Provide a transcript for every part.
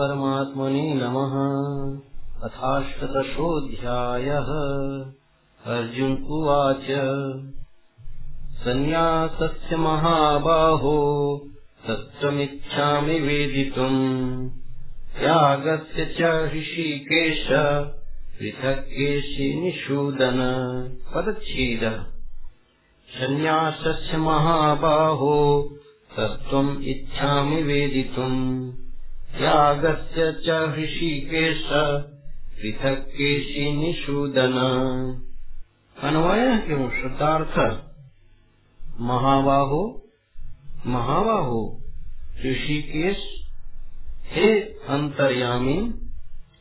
श्रीपरमात्मने नमः। अथाष्टदशोऽध्यायः अर्जुन उवाच। सन्न्यासस्य महाबाहो तत्त्वमिच्छामि वेदितुम्। त्यागस्य च ऋषिकेश पृथक् केशि निषूदन। पदच्छेदः। सन्न्यासस्य महाबाहो तत्त्वम् इच्छामि वेदितुम् त्यागस्य च ऋषिकेश, पृथक् केशि निषूदन। अन्वय एवं शब्दार्थ। महाबाहो महाबाहो, ऋषिकेश, हे अंतर्यामी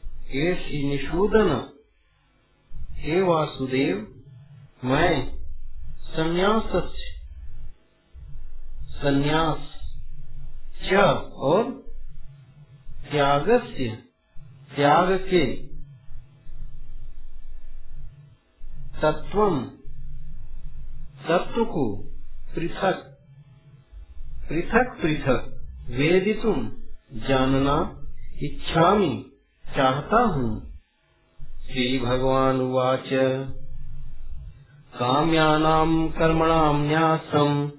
केशि निषूदन। हे वासुदेव, मैं संन्यास संन्यास और त्यागस्य त्याग के तत्व तत्व को पृथक। पृथक पृथक वेदितुम जानना, इच्छामी चाहता हूँ श्री भगवान उवाच। काम्यानाम् कर्मणाम् न्यासम्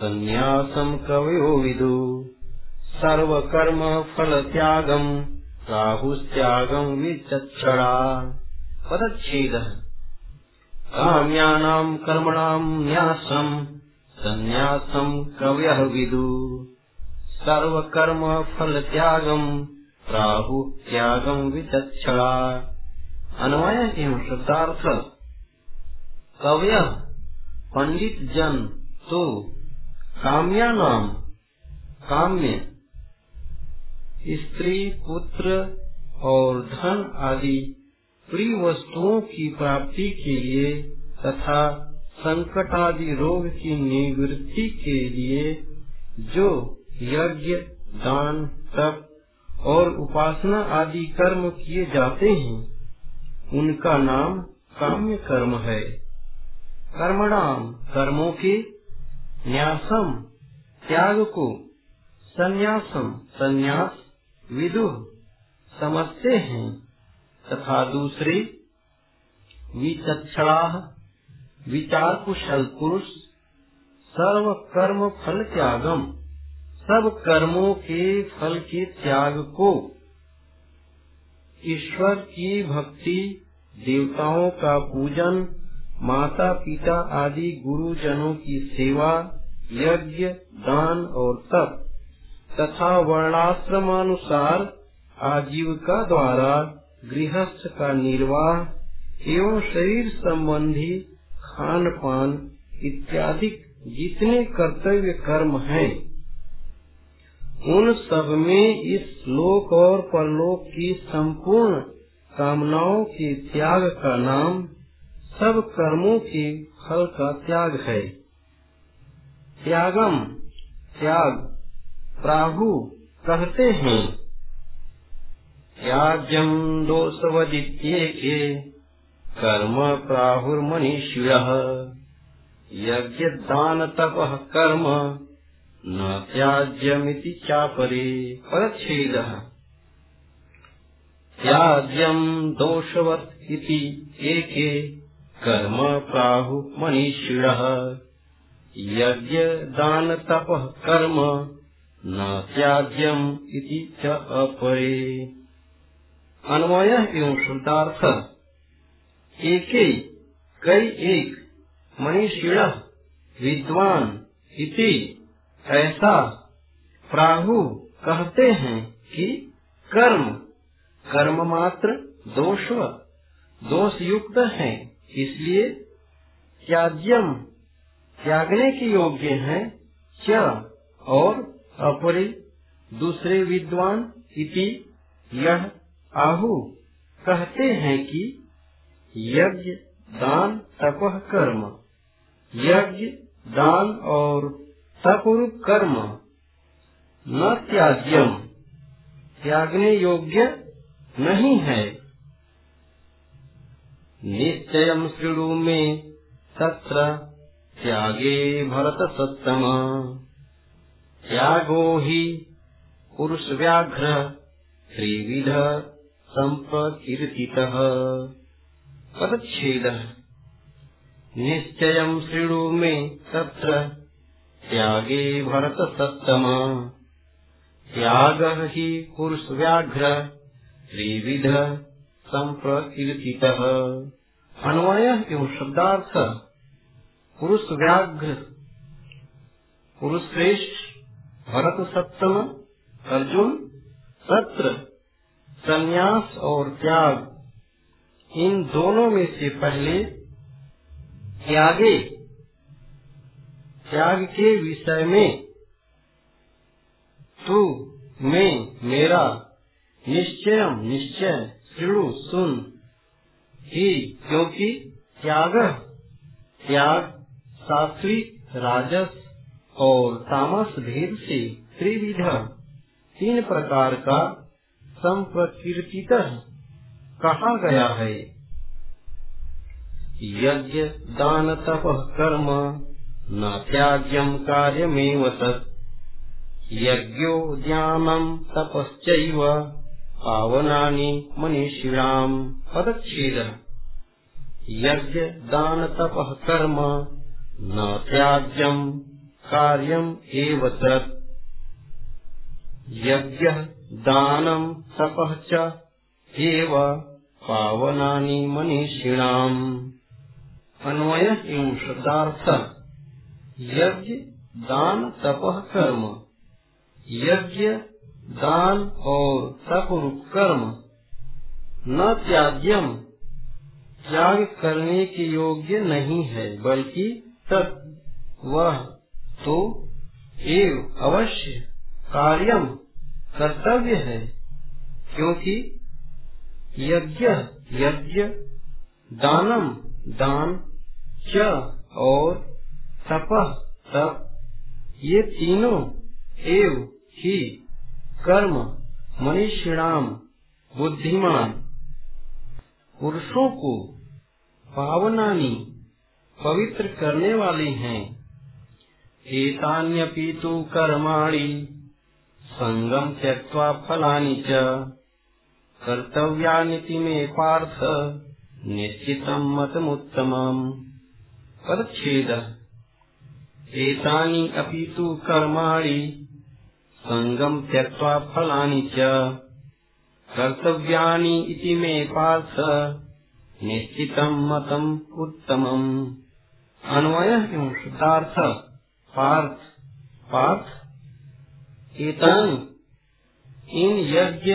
सन्न्यासम् कवयो विदु। सर्वकर्म फलत्यागम् राहुस्त्यागम् विचक्षणा। पदच्छेदः। काम्यानाम् कर्मणाम् न्यासम्, सन्न्यासम् कवयः विदु। सर्वकर्म फलत्यागम् राहु त्यागम् विचक्षणा। अन्वय एवं शब्दार्थ। कव्य पंडित जन तो काम्या नाम काम्य स्त्री, पुत्र और धन आदि प्रिय वस्तुओं की प्राप्ति के लिए तथा संकट आदि रोग की निवृत्ति के लिए जो यज्ञ, दान, तप और उपासना आदि कर्म किए जाते हैं, उनका नाम काम्य कर्म है। कर्मणाम, कर्मों के न्यासम, त्याग को संन्यासम, संन्यास विदु समझते हैं तथा दूसरे विचक्षणा विचार कुशल पुरुष सर्व कर्म फल त्यागम सब कर्मों के फल के त्याग को ईश्वर की भक्ति, देवताओं का पूजन माता पिता आदि गुरुजनों की सेवा, यज्ञ, दान और तप। तथा वर्णाश्रमानुसार आजीविका द्वारा गृहस्थ का निर्वाह एवं शरीर संबंधी खान पान इत्यादि जितने कर्तव्य कर्म हैं, उन सब में इस लोक और परलोक की संपूर्ण कामनाओं के त्याग का नाम सब कर्मों के फल का त्याग है। त्यागम, त्याग। प्राहु कहते हैं त्याज्यम दोषवदित्ये के कर्म प्राहुर्मनीष्य यज्ञ दान तप कर्म न त्याज्यमिति चापरे परच्छेदः। त्याज्यम् दोषवत् इति कर्म प्राहु मनीषिणः यज्ञ दान तप कर्म न त्याज्यम इति च अपरे। अन्वय एवं शुद्धार्थ एके कई एक मनीषिण विद्वान इति ऐसा प्राहु कहते हैं कि कर्म कर्म मात्र दोष दोष युक्त है। इसलिए त्याज्यम त्यागने के योग्य है क्या और अपरे, दूसरे विद्वान इति यह आहु कहते हैं कि यज्ञ, दान तपह कर्म। यज्ञ, दान और तपुर कर्म। न त्याज्यम। त्यागने योग्य नहीं है। निश्चय शृणु में तत्र त्यागे भरत सत्तम। त्यागो ही पुरुष व्याघ्र त्रिविध सम्प्रकीर्तितः। पदच्छेदः। निश्चयम् शृणु मे तत्र त्यागे भरतसत्तम त्यागः हि पुरुषव्याघ्र त्रिविध सम्प्रकीर्तितः। अन्वय एवं शब्दार्थ। पुरुष व्याघ्र पुरुष श्रेष्ठ भरत सप्तम, अर्जुन सत्र, संन्यास और त्याग, इन दोनों में से पहले त्यागे, त्याग के विषय में, तू मैं, मेरा निश्चय निश्चय श्रु सुन, ही, क्योंकि त्याग त्याग सात्विक राजस और तामस भेद से त्रिविध तीन प्रकार का संप्रकीर्तित कहा गया है। यज्ञ, दान, तप, कर्म, न त्याज्यम कार्यमेव तत्। यज्ञो ज्ञानम तपश्चैव पावनानि मनीषिणाम् पदच्छेद। यज्ञ, दान, तप, कर्म, न त्याज्यम कार्यम एव तत्। यज्ञ दानम तप एव पावनानि मनीषिणाम्। अन्वय एवं शब्दार्थ यज्ञ, दान, तप, कर्म। यज्ञ, दान और तप कर्म। न त्याज्यम। त्याग करने के योग्य नहीं है, बल्कि तत् वह तो एव अवश्य कार्यम कर्तव्य है, क्योंकि यज्ञ यज्ञ, दानम, दान, च और तप तप, ये तीनों एव ही कर्म मनीषिणाम बुद्धिमान, पुरुषों को पावनानी पवित्र करने वाले हैं। एतान्यपि तो कर्माणि संगम त्यक्त्वा फलानि च। कर्तव्यानिति मे पार्थ, निश्चितं मतमुत्तमम्। परच्छेदः एतानि अपि तु कर्माणि संगम त्यक्त्वा फलानि च। कर्तव्यानि इति मे पार्थ, निश्चितं मतम् उत्तमम्। अन्वय एवं शुद्धार्थ। पार्थ पार्थ, एतन, इन यज्ञ,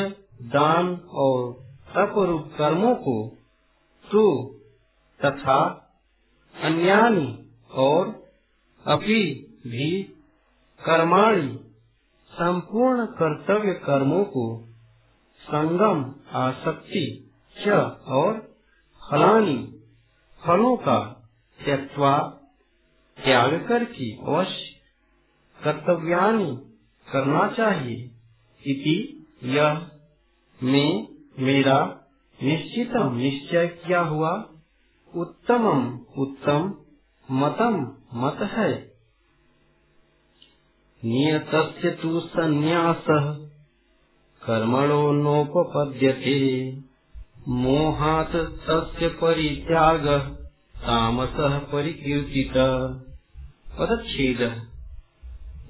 दान और तप रूप कर्मों को तू तथा अन्यानी और अभी भी कर्माणी, संपूर्ण कर्तव्य कर्मों को संगम, आसक्ति, च और फलानी फलों का त्यक्वा त्याग कर की अवश्य कर्तव्यानि करना चाहिए। इति यह मैं मेरा निश्चितम निश्चय किया हुआ उत्तमम उत्तम मतम मत है। नियतस्य तु सन्न्यासः, कर्मणो नोपपद्यते। मोहात् तस्य परित्यागः, तामसः पदच्छेदः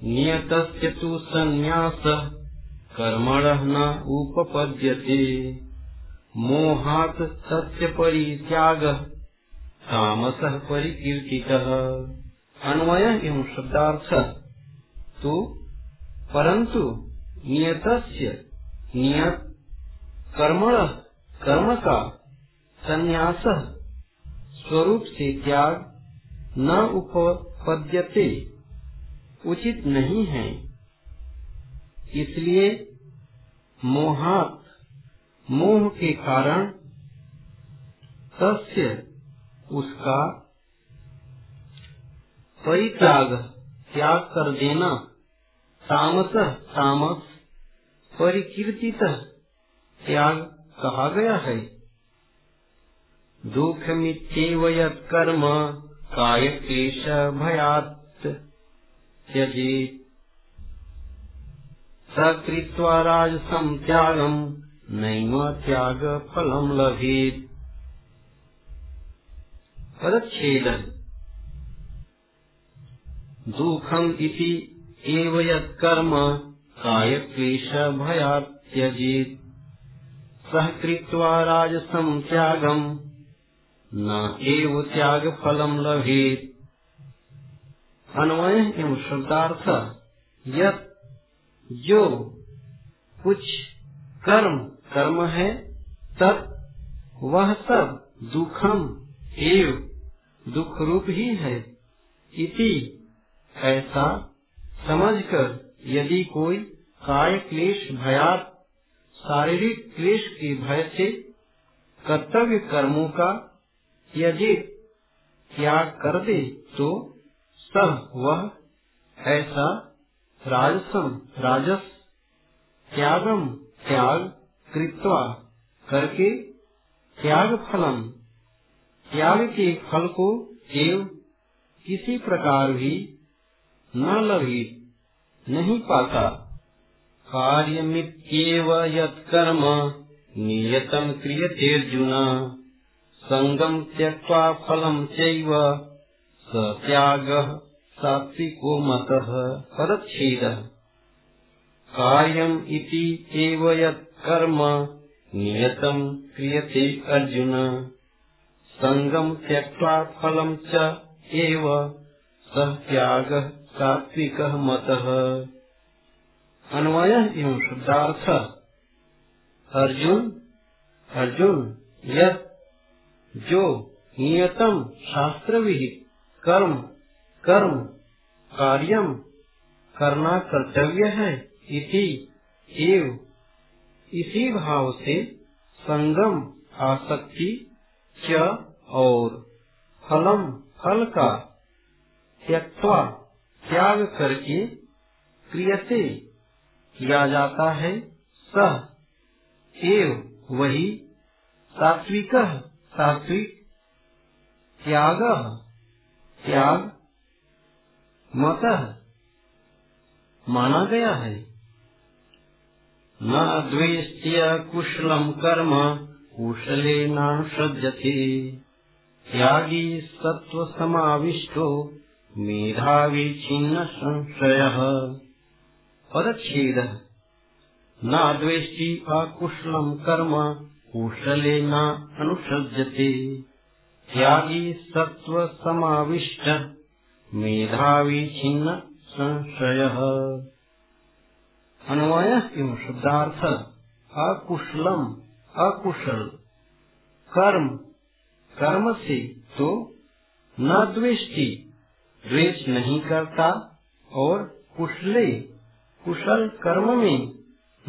नियतस्य तु सन्न्यासः न उपपद्यते। मोहात् तस्य परित्यागः तामसः परिकीर्तितः। अन्वय एवं शब्दार्थ। तो परंतु नियत नियत, कर्मण कर्म का संन्यास, स्वरूप से त्याग न उपपद्यते उचित नहीं है। इसलिए मोहात, मोह के कारण तस्य उसका परित्याग, त्याग कर देना। तामस तामस, परिकीर्तित त्याग कहा गया है। दुख मिथ्येव कर्म काय क्लेश भयात त्यजेत सकृत्वा राजसं त्यागम् नैव त्यागफलम् लभेत्। पदच्छेदः। दुःखम् इति एव यत्कर्म कायक्लेशभयात् त्यजेत् सः कृत्वा राजसं त्यागम् न एव त्यागफलम् लभेत् अन्वय एवं शब्दार्थ जो कुछ कर्म कर्म है तब वह सब दुखम एव दुख रूप ही है। इति ऐसा समझकर यदि कोई काय क्लेश भयात, शारीरिक क्लेश के भय से कर्तव्य कर्मों का यदि त्याग कर दे तो सब वह ऐसा राजसम, राजस त्यागम, त्याग कृत्वा करके त्याग फलम। त्याग के फल को एव किसी प्रकार भी न लभी, नहीं पाता। कार्य कार्यमित्येव यत्कर्म नियतम क्रियते अर्जुन। संगम त्यक्त्वा फलम चैव स सात्विको मतः पदच्छेदः कार्यम् कर्म नियतम् क्रियते अर्जुन। सङ्गम् त्यक्त्वा फलम् च एव सः त्यागः सात्विकः मतः। अन्वयः एवं शुद्धार्थ। अर्जुन अर्जुन, यत् जो नियतम शास्त्र विहित कर्म कर्म, कार्यम, करना कर्तव्य है, इति एव। इसी भाव से संगम आसक्ति च और फलम, फल का त्यक्वा त्याग करके क्रियते किया जाता है, सह। एव वही सात्विक सात्विक त्याग त्याग मत माना गया है। न द्वेष्य कुशलम कर्म, कुशले नानुषज्यते त्यागी सत्व समाविष्टो मेधावी छिन्न संशय। पदछेद न द्वेष्टि अकुशलम कर्म कुशले न अनुसज्जते त्यागी सत्व समाविष्ट। मेधावी छिन्न संशय। अन्वय एवं शुद्धार्थ। अकुशलम, अकुशल। कर्म। कर्म से तो न द्वेष्टि। द्वेष नहीं करता और कुशले, कुशल कर्म में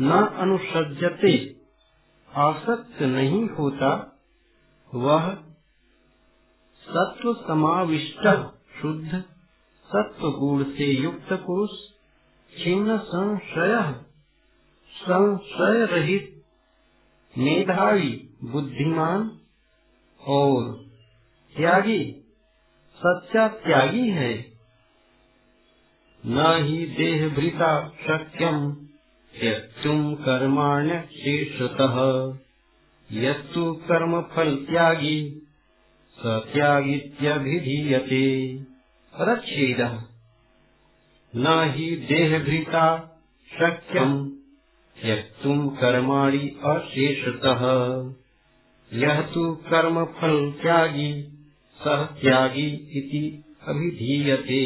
न अनुसजते आसक्त नहीं होता, वह सत्व समाविष्ट शुद्ध सत्व गुण से युक्त पुरुष, छिन्न संशय संशय रहित मेधावी, बुद्धिमान और त्यागी सच्चा त्यागी है। न ही देह भृता शक्यम त्यक्तुम शेषतः यस्तु कर्म फल त्यागी सत्यागित्यभिधीयते। रच्छेदः न हि देहभृता शक्यम् त्यक्तुम् कर्माणि अशेषतः। यः तु कर्मफल त्यागी सः त्यागी इति अभिधीयते।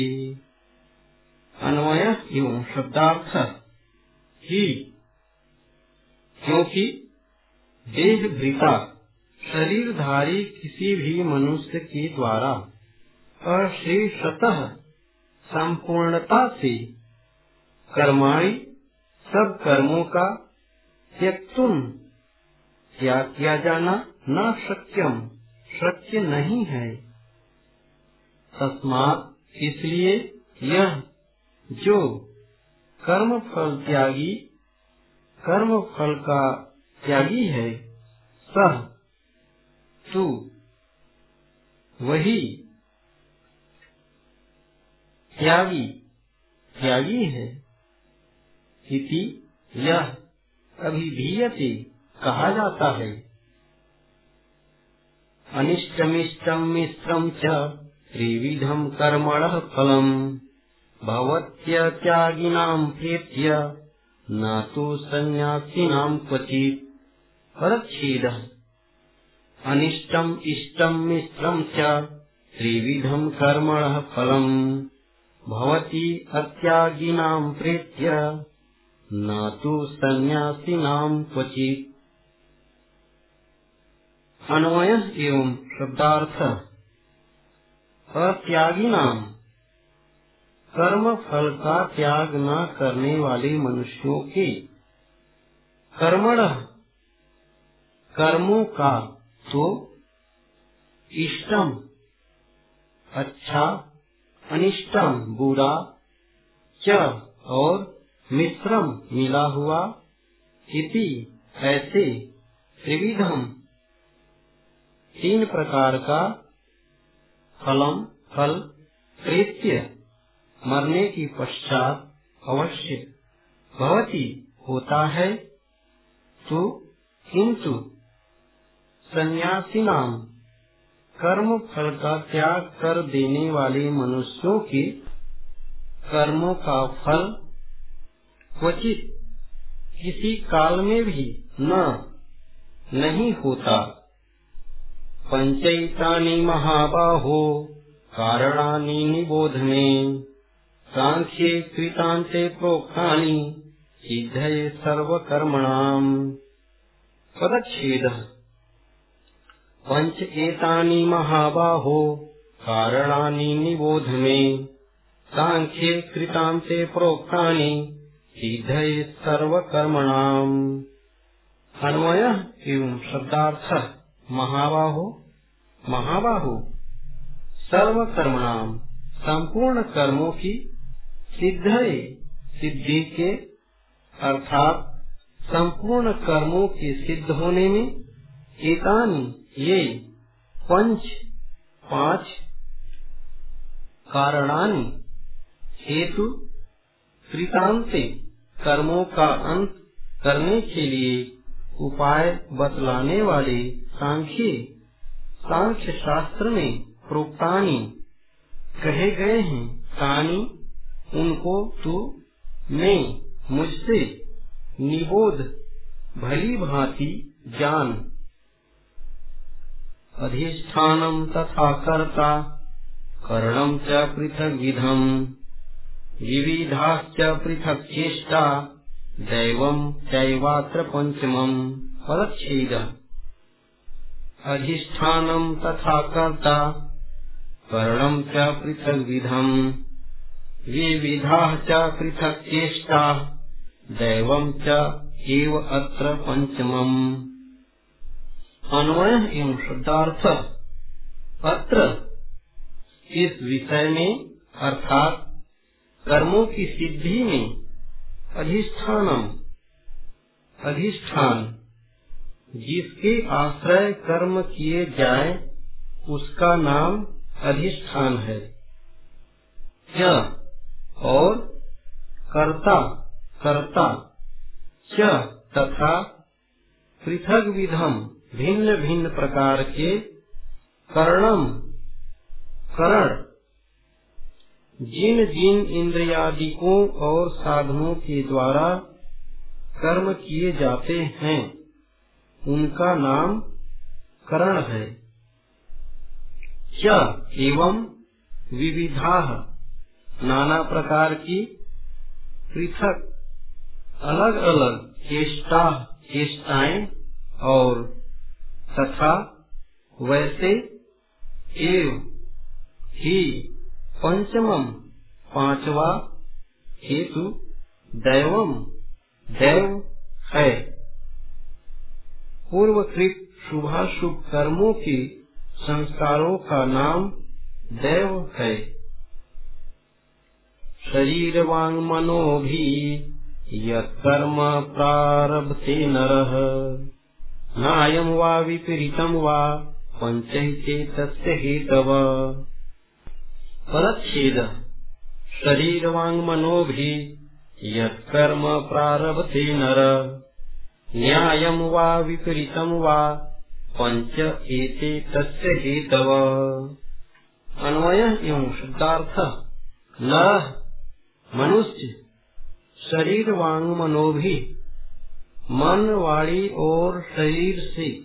अन्वय एवं शब्दार्थ। ही, क्योंकि देह भृता शरीरधारी किसी भी मनुष्य के द्वारा अशेषतः संपूर्णता से कर्माणी, सब कर्मों का त्यक्तुम त्याग किया जाना न शक्यम, शक्य नहीं है। तस्मात इसलिए यह जो कर्म फल त्यागी, कर्म फल का त्यागी है, सह, तू, वही, त्यागी त्यागी है, इति यह, अभिधीयते, कहा जाता है। अनिष्टमिष्टम मिश्रम च त्रिविधम कर्मण फलम। भवत्यत्यागिनाम प्रीत्य न तो संन्यासिनाम क्वचित। परच्छेद। अनिष्टम इष्टम मिश्रम च, त्रिविधम कर्मण फलम। भवति अत्यागिनाम प्रीत्य न तो संन्यासिनाम क्वचित। अन्वय एवं शब्दार्थ। अत्यागी नाम कर्म फल का त्याग न करने वाले मनुष्यों के कर्मण कर्मों का तो इष्टम अच्छा अनिष्टम, बुरा च और मिश्रम मिला हुआ इति ऐसे त्रिविधम। तीन प्रकार का फलम, फल कृत्य मरने की पश्चात अवश्य भवती होता है तो किंतु सन्यासी नाम कर्म फल का त्याग कर देने वाले मनुष्यों के कर्मों का फल क्वचित किसी काल में भी न, नहीं होता। पञ्चैतानि महाबाहो, कारणानि निबोध मे। साङ्ख्ये कृतान्ते प्रोक्तानि, सिद्धये सर्वकर्मणाम्। पदच्छेदः। पञ्च एतानि महाबाहो, कारणानि निबोध मे। साङ्ख्ये कृतान्ते प्रोक्तानि, सिद्धये सर्वकर्मणाम्। अन्वयः एवं शब्दार्थः। महाबाहो? महाबाहो। सर्व कर्मणाम संपूर्ण कर्मों की सिद्ध सिद्धि के अर्थात संपूर्ण कर्मों के सिद्ध होने में एकानी ये पंच, पाँच कारणानि हेतु कृतांते कर्मों का अंत करने के लिए उपाय बतलाने वाले सांख्य सांख्य शास्त्र में प्रोक्तानी कहे गए हैं। तानी उनको तू मैं मुझसे निबोध, भली भांति जान। अधिष्ठानम तथा कर्ता करणम च पृथक विधम विविधाश्च पृथक चेष्टा दैवम चैवात्र पंचमम पदच्छेद। अधिष्ठानम् तथा कर्ता करणम् च विविधाः पृथक् चेष्टाः एव अत्र पञ्चमम्। अन्वय एवं शुद्धार्थ अत्र इस विषय में, अर्थात कर्मों की सिद्धि में अधिष्ठानम। अधिष्ठान, जिसके आश्रय कर्म किए जाए, उसका नाम अधिष्ठान है। क्या और कर्ता कर्ता, च तथा पृथक विधम, भिन्न भिन्न प्रकार के कर्णम, करण। जिन जिन इंद्रियादिकों और साधनों के द्वारा कर्म किए जाते हैं, उनका नाम करण है। क्या एवं विविधा। नाना प्रकार की पृथक अलग अलग चेष्टा, चेष्टाएँ और तथा वैसे एव ही पंचमम पांचवा हेतु दैवम दैव है। पूर्वकृत शुभाशुभ कर्मों के संस्कारों का नाम देव है। शरीर वांग मनो भी यम प्रारभते नर। नायम वा विपरीतम वा पंचहित हेतव। परच्छेद। शरीर वांग मनो भी यत्कर्म प्रारभते नर। न्यायं वा विपरीतं वा पंच एते तस्य हेतव। अन्वय एवं शुद्धार्थ। न मनुष्य, शरीर वांग मनोभी, मन वाणी और शरीर से,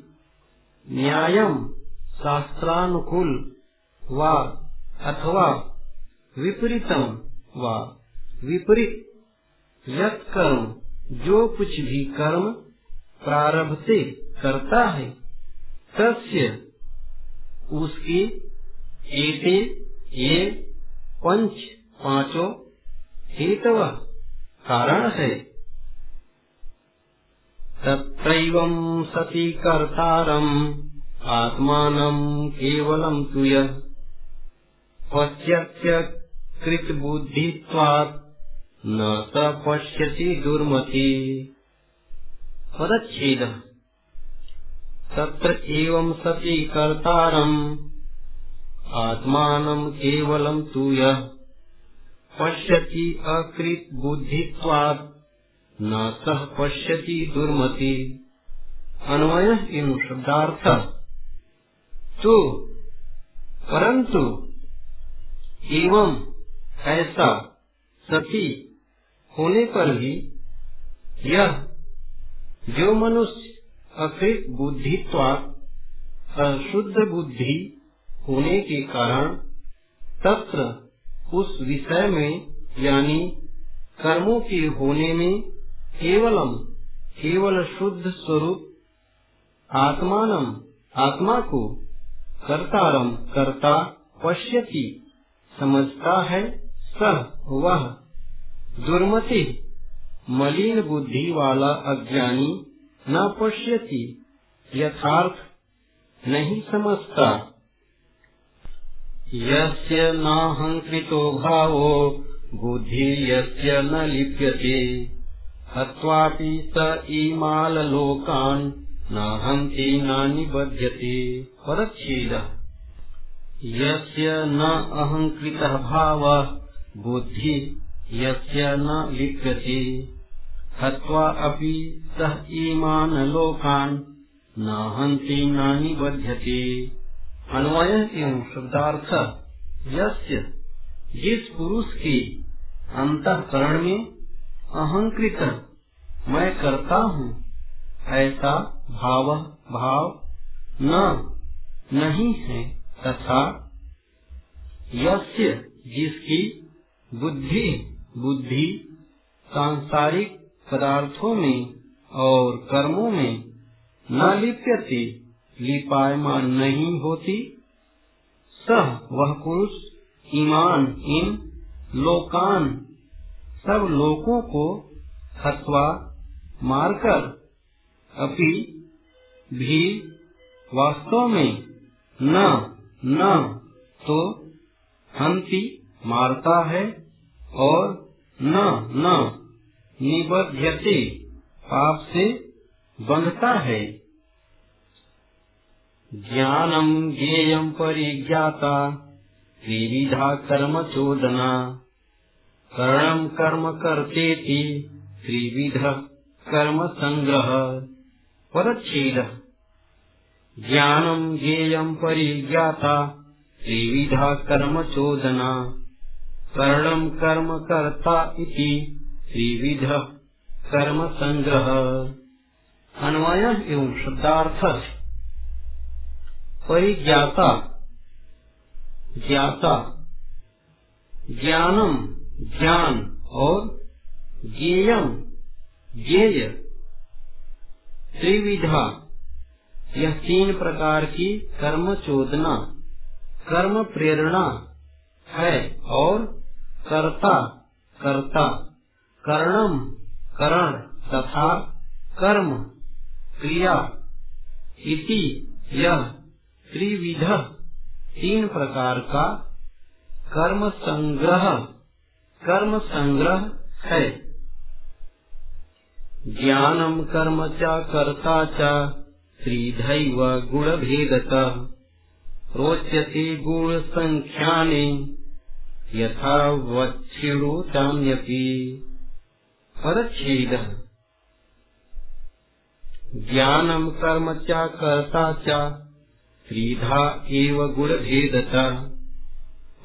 न्यायम, शास्त्रानुकूल, व, अथवा, विपरीतम, व, विपरीत यत कर्म जो कुछ भी कर्म प्रारभते करता है, तस्य, उसकी एते, ये, पंच, पाँचों हेतव कारण है तत्रैवं सति कर्तारम् केवलम् तु यः। पश्यत्य कृतबुद्धित्वात् न स पश्यति दुर्मति। पदच्छेदः। तत्र एवं सति कर्तारम् आत्मानम् केवलम् तु यः पश्यति अकृत बुद्धित्वात् न सह पश्यति दुर्मति। अन्वय इन शब्दार्थ? तो परंतु एवं ऐसा सती होने पर भी यह जो मनुष्य अकृत बुद्धित्वात् अशुद्ध बुद्धि होने के कारण तत्र उस विषय में, यानी कर्मों के होने में, केवलम, केवल शुद्ध स्वरूप, आत्मानम, आत्मा को कर्तारम, कर्ता पश्यति, समझता है, सह, वह, दुर्मति, मलिन बुद्धि वाला अज्ञानी, न पश्यति, यथार्थ, नहीं समझता। यस्य नाहंकृतो भावो बुद्धि यस्य न लिप्यते। हत्वापि स इमाललोकान् न हन्ति न निबध्यते। परच्छेदः। यस्य न अहङ्कृतः भावः बुद्धि यस्य न लिप्यते। हत्वा अपि सः इमान् लोकान् न न निबध्यते। अन्वय एवं शब्दार्थ यस्य जिस पुरुष के अंतकरण में अहंकृत मैं करता हूँ, ऐसा भाव भाव न, नहीं है तथा यस्य जिसकी बुद्धि बुद्धि सांसारिक पदार्थों में और कर्मों में न लिप्यते लिपायमान नहीं होती, सह वह पुरुष ईमान इन लोकान, सब लोगों को हथवा मारकर अपी भी वास्तव में न न तो हंति मारता है और न न निबध्यते पाप से बंधता है। ज्ञानम ज्ञेयम परिज्ञाता, त्रिविधा कर्म चोदना। कर्णम कर्म करते त्रिविध कर्म संग्रह, परच्छेद। ज्ञानम ज्ञेयम परिज्ञाता, त्रिविधा कर्म चोदना। कर्णम कर्म कर्ता इति, त्रिविध कर्म संग्रह। अन्वय एवं शब्दार्थ। परिज्ञाता। ज्ञाता। ज्ञानम, ज्ञान और ज्ञेयम। ज्ञेय। त्रिविधा। यह तीन प्रकार की कर्म चोदना। कर्म प्रेरणा है और कर्ता कर्ता। कर्णम, करण तथा कर्म क्रिया। इति यह त्रिविध, तीन प्रकार का कर्म संग्रह कर्म संग्रह है। ज्ञानम कर्म च कर्ता च, त्रिधैव गुण भेदत रोचते गुण संख्याने यथा वक्षिणोचान्यपि परच्छेद। ज्ञानम कर्म च कर्ता च त्रिधा एव गुणभेदता।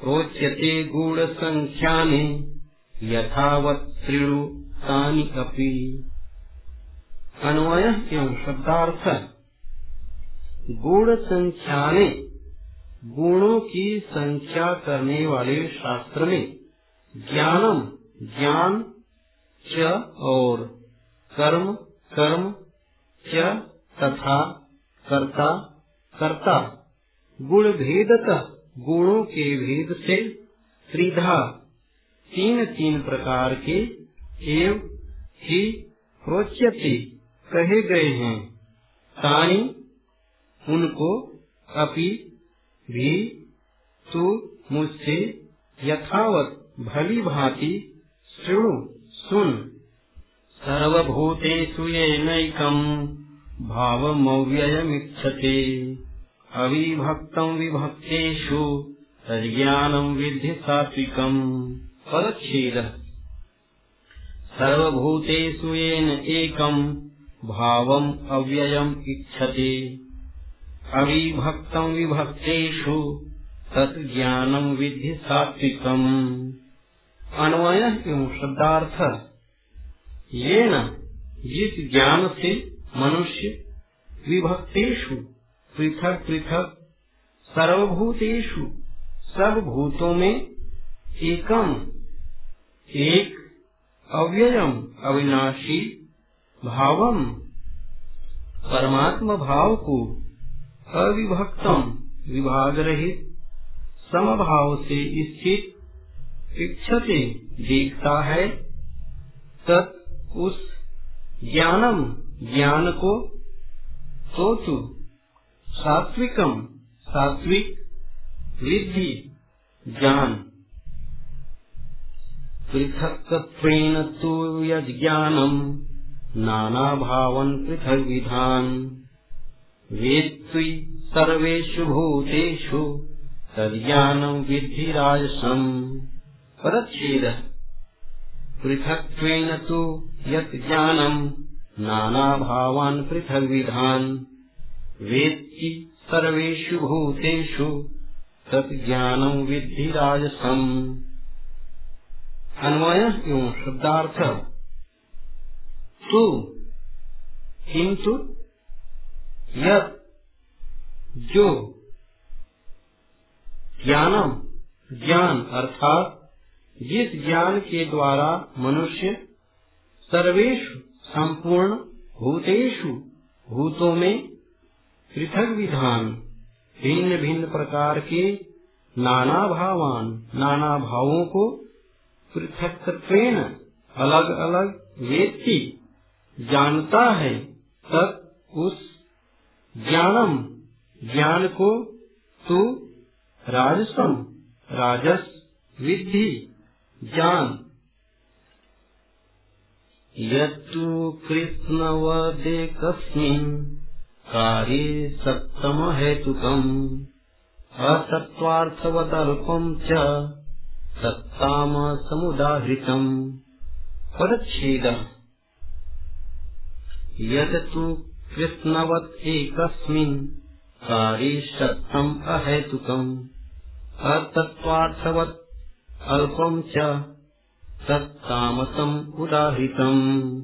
प्रोच्यते गुणसङ्ख्यानि यथावत् त्रिणु तानि अपि। अन्वय एवं शब्दार्थ। गुण संख्याने गुणों की संख्या करने वाले शास्त्र में ज्ञानम, ज्ञान, च और कर्म कर्म, च तथा कर्ता कर्ता, गुण भेदत, गुणों के भेद से त्रिधा। तीन तीन प्रकार के एवं ही प्रोच्यते, कहे गए हैं। तानी, उनको अपि भी तू मुझसे यथावत भली भांति शृणु, सुन। सर्वभूतेषु येनैकम् भावमव्ययमिच्छते। अविभक्तम् विभक्तेषु तज्ज्ञानम् विद्धि सात्विकम् पदच्छेदः। सर्वभूतेषु येन एकम् भावम् अव्ययम् इच्छते। अविभक्तम् विभक्तेषु तत् ज्ञानम् सात्विकम्। अन्वय एवं शब्दार्थ। ये न जिस ज्ञान से मनुष्य विभक्तेषु पृथक पृथक सर्वभूतेषु सब भूतों में एकम एक अव्ययम, अविनाशी भावम परमात्मा भाव को अविभक्तम विभाग रहित समभाव से स्थित इच्छते देखता है, तत् उस ज्ञानम ज्ञान को सोचु। सात्विकम सात्विक विधि ज्ञान। पृथक्त्वेन तो यज्ञानम नाना भावन पृथक विधान वेत्ति सर्वेषु भूतेषु तज्ज्ञानम् विद्धि राजसम् परच्छेदः। पृथक्त्वेन तु यत् ज्ञानम् नानाभावान् पृथग्विधान् वेत्ति सर्वेषु भूतेषु तत् ज्ञानम् राजसम्। अन्वय एवं शब्दार्थ। तु, किन्तु, यत, जो, ज्ञानम, ज्ञान अर्थात, जिस ज्ञान के द्वारा मनुष्य सर्वेश संपूर्ण भूतेषु भूतों में पृथक विधान, भिन्न भिन्न प्रकार के नाना भावान, नाना भावों को पृथक अलग अलग व्यक्ति जानता है, तब उस ज्ञानम, ज्ञान को तू राजसम, राजस विधि ज्ञान। यत्तु कृष्णवदेकस्मिन् कार्ये सत्तम हेतुकम्। असत्त्वार्थवदल्पम् च सत्ताम समुदाहृतम् पदच्छेदः। यत् कृष्णवत् एकस्मिन् कार्ये सत्यम् अहेतुकम्। अतत्त्वार्थवत् अल्पम् च तत्तामसम् उदाहृतम्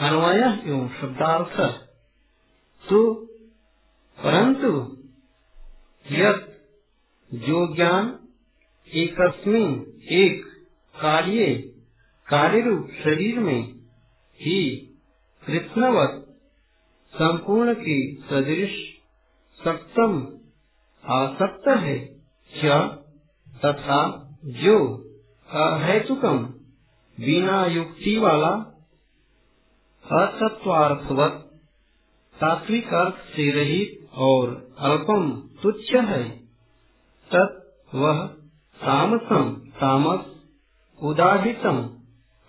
अन्वय एवं शब्दार्थ तो परंतु यत जो ज्ञान एकस्मिन एक कार्य कार्य रूप शरीर में ही कृष्णवत संपूर्ण की सदृश सप्तम आसक्त है, क्या तथा जो अहेतुकम, बिना युक्ति वाला अतत्वार्थवत तात्विक अर्थ से रहित और अल्पम तुच्छ है। तत् वह तामसम तामस उदाहितम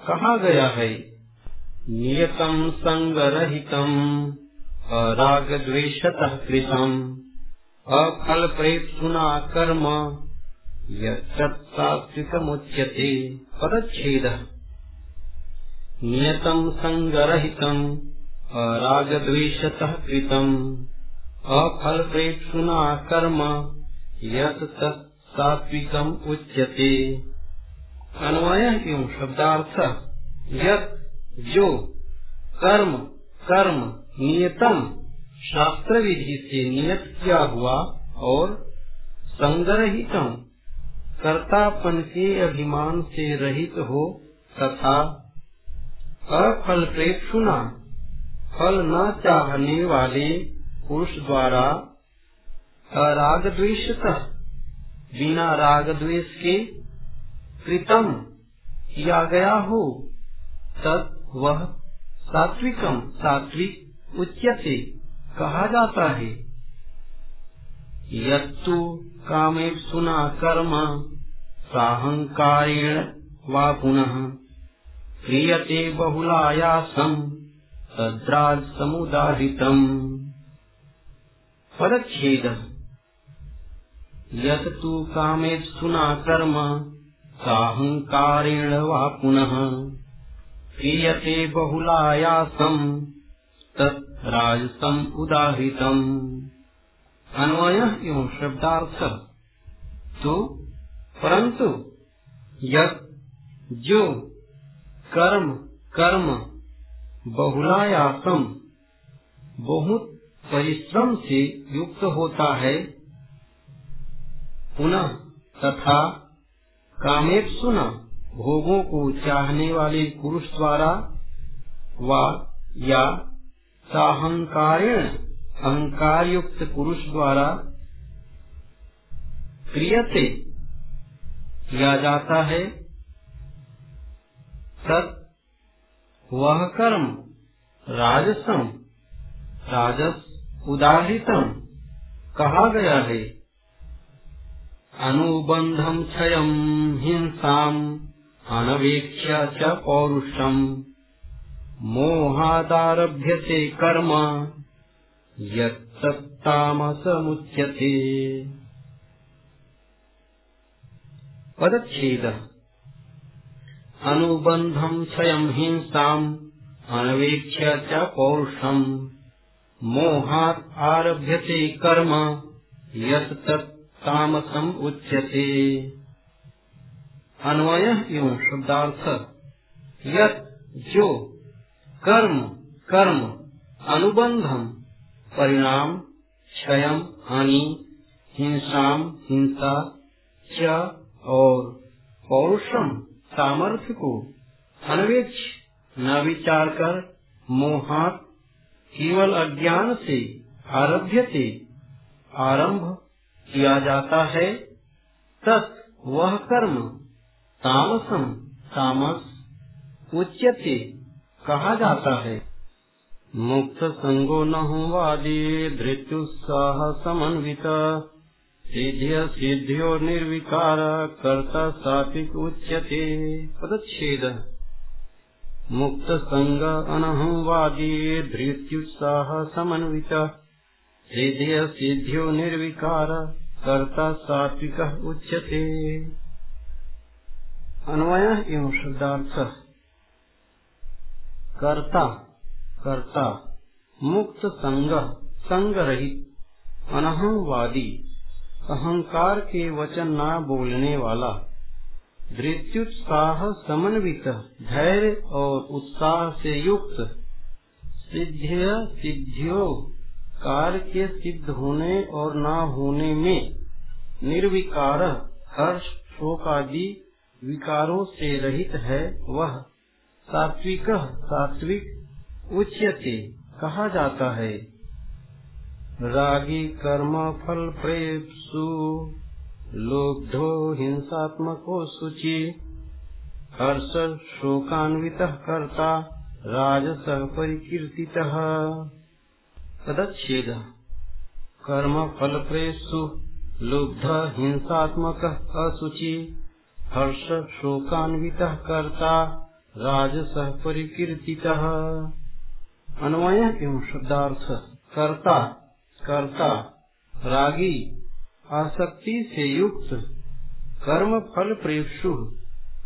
कहा गया है। नियतम संगरहितम, अरागद्वेषतः कृतम्, अफलप्रेप्सुना कर्म यत्सात्विकमुच्यते पदच्छेदः। नियतं सङ्गरहितम् अरागद्वेषतः कृतम्। अफलप्रेक्षुना कर्म, यत् तत् उच्यते। अन्वय एवं शब्दार्थ, यत, जो, कर्म कर्म, नियतम शास्त्र विधि से नियत किया हुआ और संग्रहितम, कर्तापन के अभिमान से रहित हो तथा अफल प्रेक्षुना फल न चाहने वाले पुरुष द्वारा अराग द्वेषतः बिना राग द्वेष के कृतम किया गया हो, तब वह सात्विकम, सात्विक उच्यते कहा जाता है। यत्तु कामे सुना कर्म, साहंकारेण वा पुनः क्रियते बहुलायासम। तद्राज समुदारितम पदच्छेद यत तु कामे सुना कर्म साहंकारेण वा पुनः। क्रियते बहुलायासम तत् राजसम अन्वय एवं शब्दार्थ। तो परंतु यत, जो, कर्म कर्म बहुलायासम बहुत परिश्रम से युक्त होता है। पुनः तथा कामेप सुना भोगों को चाहने वाले पुरुष द्वारा व या साहंकारेण अहंकार युक्त पुरुष द्वारा क्रियते किया जाता है। तत् वह कर्म राजसम राजस उदाहृतम कहा गया है। अनुबंधम क्षय हिंसा अनवेक्ष्य च पौरुषम् मोहादारभ्यते कर्म यत्तामसमुच्यते पदच्छेद अनुबन्धम् क्षयम् हिंसाम्, अनवेक्ष्य च पौरुषम्। मोहात् आरभ्यते कर्म, यत् उच्यते। अन्वय एवं शब्दार्थ। यत, जो, कर्म कर्म अनुबंधम परिणाम, क्षयम, हानि, हिंसाम, हिंसा, च और पौरुषम। सामर्थ्य को अनवेक्ष न विचार कर मोहात केवल अज्ञान से आरभ्य से आरंभ किया जाता है। तत् वह कर्म तामसम तामस उच्यते कहा जाता है। मुक्त संगो न हो वादी, धृत्युत्साह समन्वित। सिद्ध्य सिद्ध्यो निर्विकार, कर्ता सात्विक उच्यते। पदच्छेद। मुक्त संग अनहंवादी, धृत्युत्साह समन्वित। सिद्ध्य सिद्ध्यो निर्विकार, कर्ता सात्विक उच्यते। अन्वय एवं शब्दार्थ। कर्ता कर्ता, मुक्त संग संग रहित अनहंवादी अहंकार के वचन न बोलने वाला। धृत्युत्साह समन्वित, धैर्य और उत्साह से युक्त। सिद्ध सिद्धियों, कार्य के सिद्ध होने और न होने में। निर्विकार, हर्ष, शोक आदि विकारों से रहित है वह। सात्विक सात्विक उच्यते कहा जाता है। रागी कर्म फल प्रेपसु लोब्धो हिंसात्मको शुचि हर्ष शोकान्वित कर्ता राजस परिकीर्ति पदच्छेद कर्म फल प्रेसु लुब्ध हिंसात्मक असुचि। हर्ष शोकान्वित कर्ता राजस परिकीर्ति अन्वय एवं शब्दार्थ। कर्ता कर्ता, रागी, आसक्ति से युक्त, कर्म फल प्रेक्षु,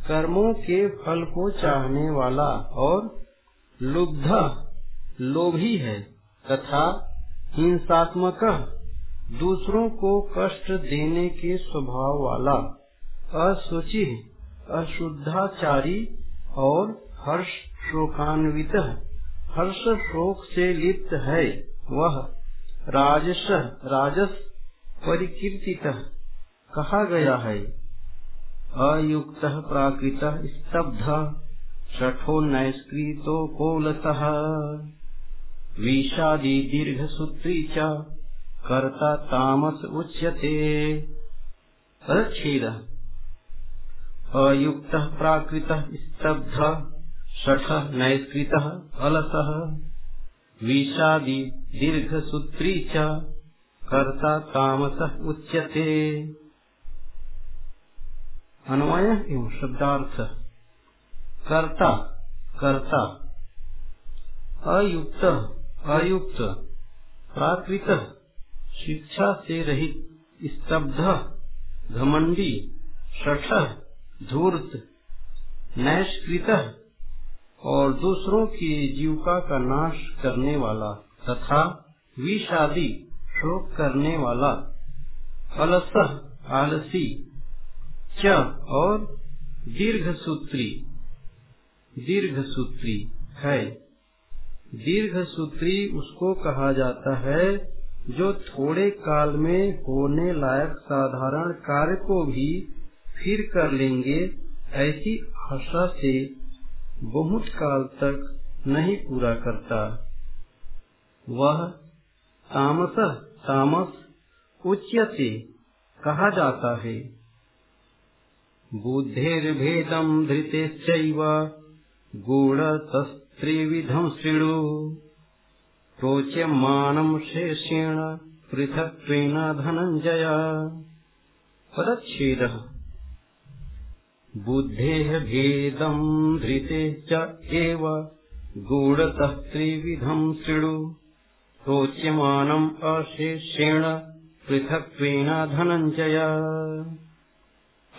कर्मों के फल को चाहने वाला और लुब्ध, लोभी है तथा हिंसात्मक, दूसरों को कष्ट देने के स्वभाव वाला, असुचि, अशुद्धाचारी और हर्ष शोकान्वित, हर्ष शोक से लिप्त है वह। राजस राजस परिकीर्तित। कहा गया है? अयुक्त, प्राकृत, स्तब्ध छठो नैष्कृतो कोलत। विषादी दीर्घ सूत्री च, कर्ता तामस उच्यते। परच्छेद। अयुक्त, प्राकृत, स्तब्ध षठ नैष्कृत, अलस। विषादी दीर्घ सूत्री च कर्ता तामस उच्यते। अन्वय एवं शब्दार्थ। कर्ता कर्ता। अयुक्त अयुक्त। प्राकृत, शिक्षा से रहित, स्तब्ध, घमंडी शठ धूर्त। नैष्कृत और दूसरों की जीविका का नाश करने वाला तथा विषादी शोक करने वाला अलस आलसी, च और दीर्घ सूत्री दीर्घ सूत्री है। दीर्घ सूत्री उसको कहा जाता है जो थोड़े काल में होने लायक साधारण कार्य को भी फिर कर लेंगे, ऐसी आशा से बहुत काल तक नहीं पूरा करता। वह तामस तामस उच्यते कहा जाता है। बुद्धेर्भेदम धृतेश्चैव गूढतस्त्रिविधं शृणु। रोच्यमानं शेषेण पृथक्त्वेन धनञ्जय। पदच्छेदः। बुद्धेः भेदं धृतेश्च एव गूढतः त्रिविधं शृणु। रोच्यमानम् अशेषेण पृथक्त्वेन धनञ्जय।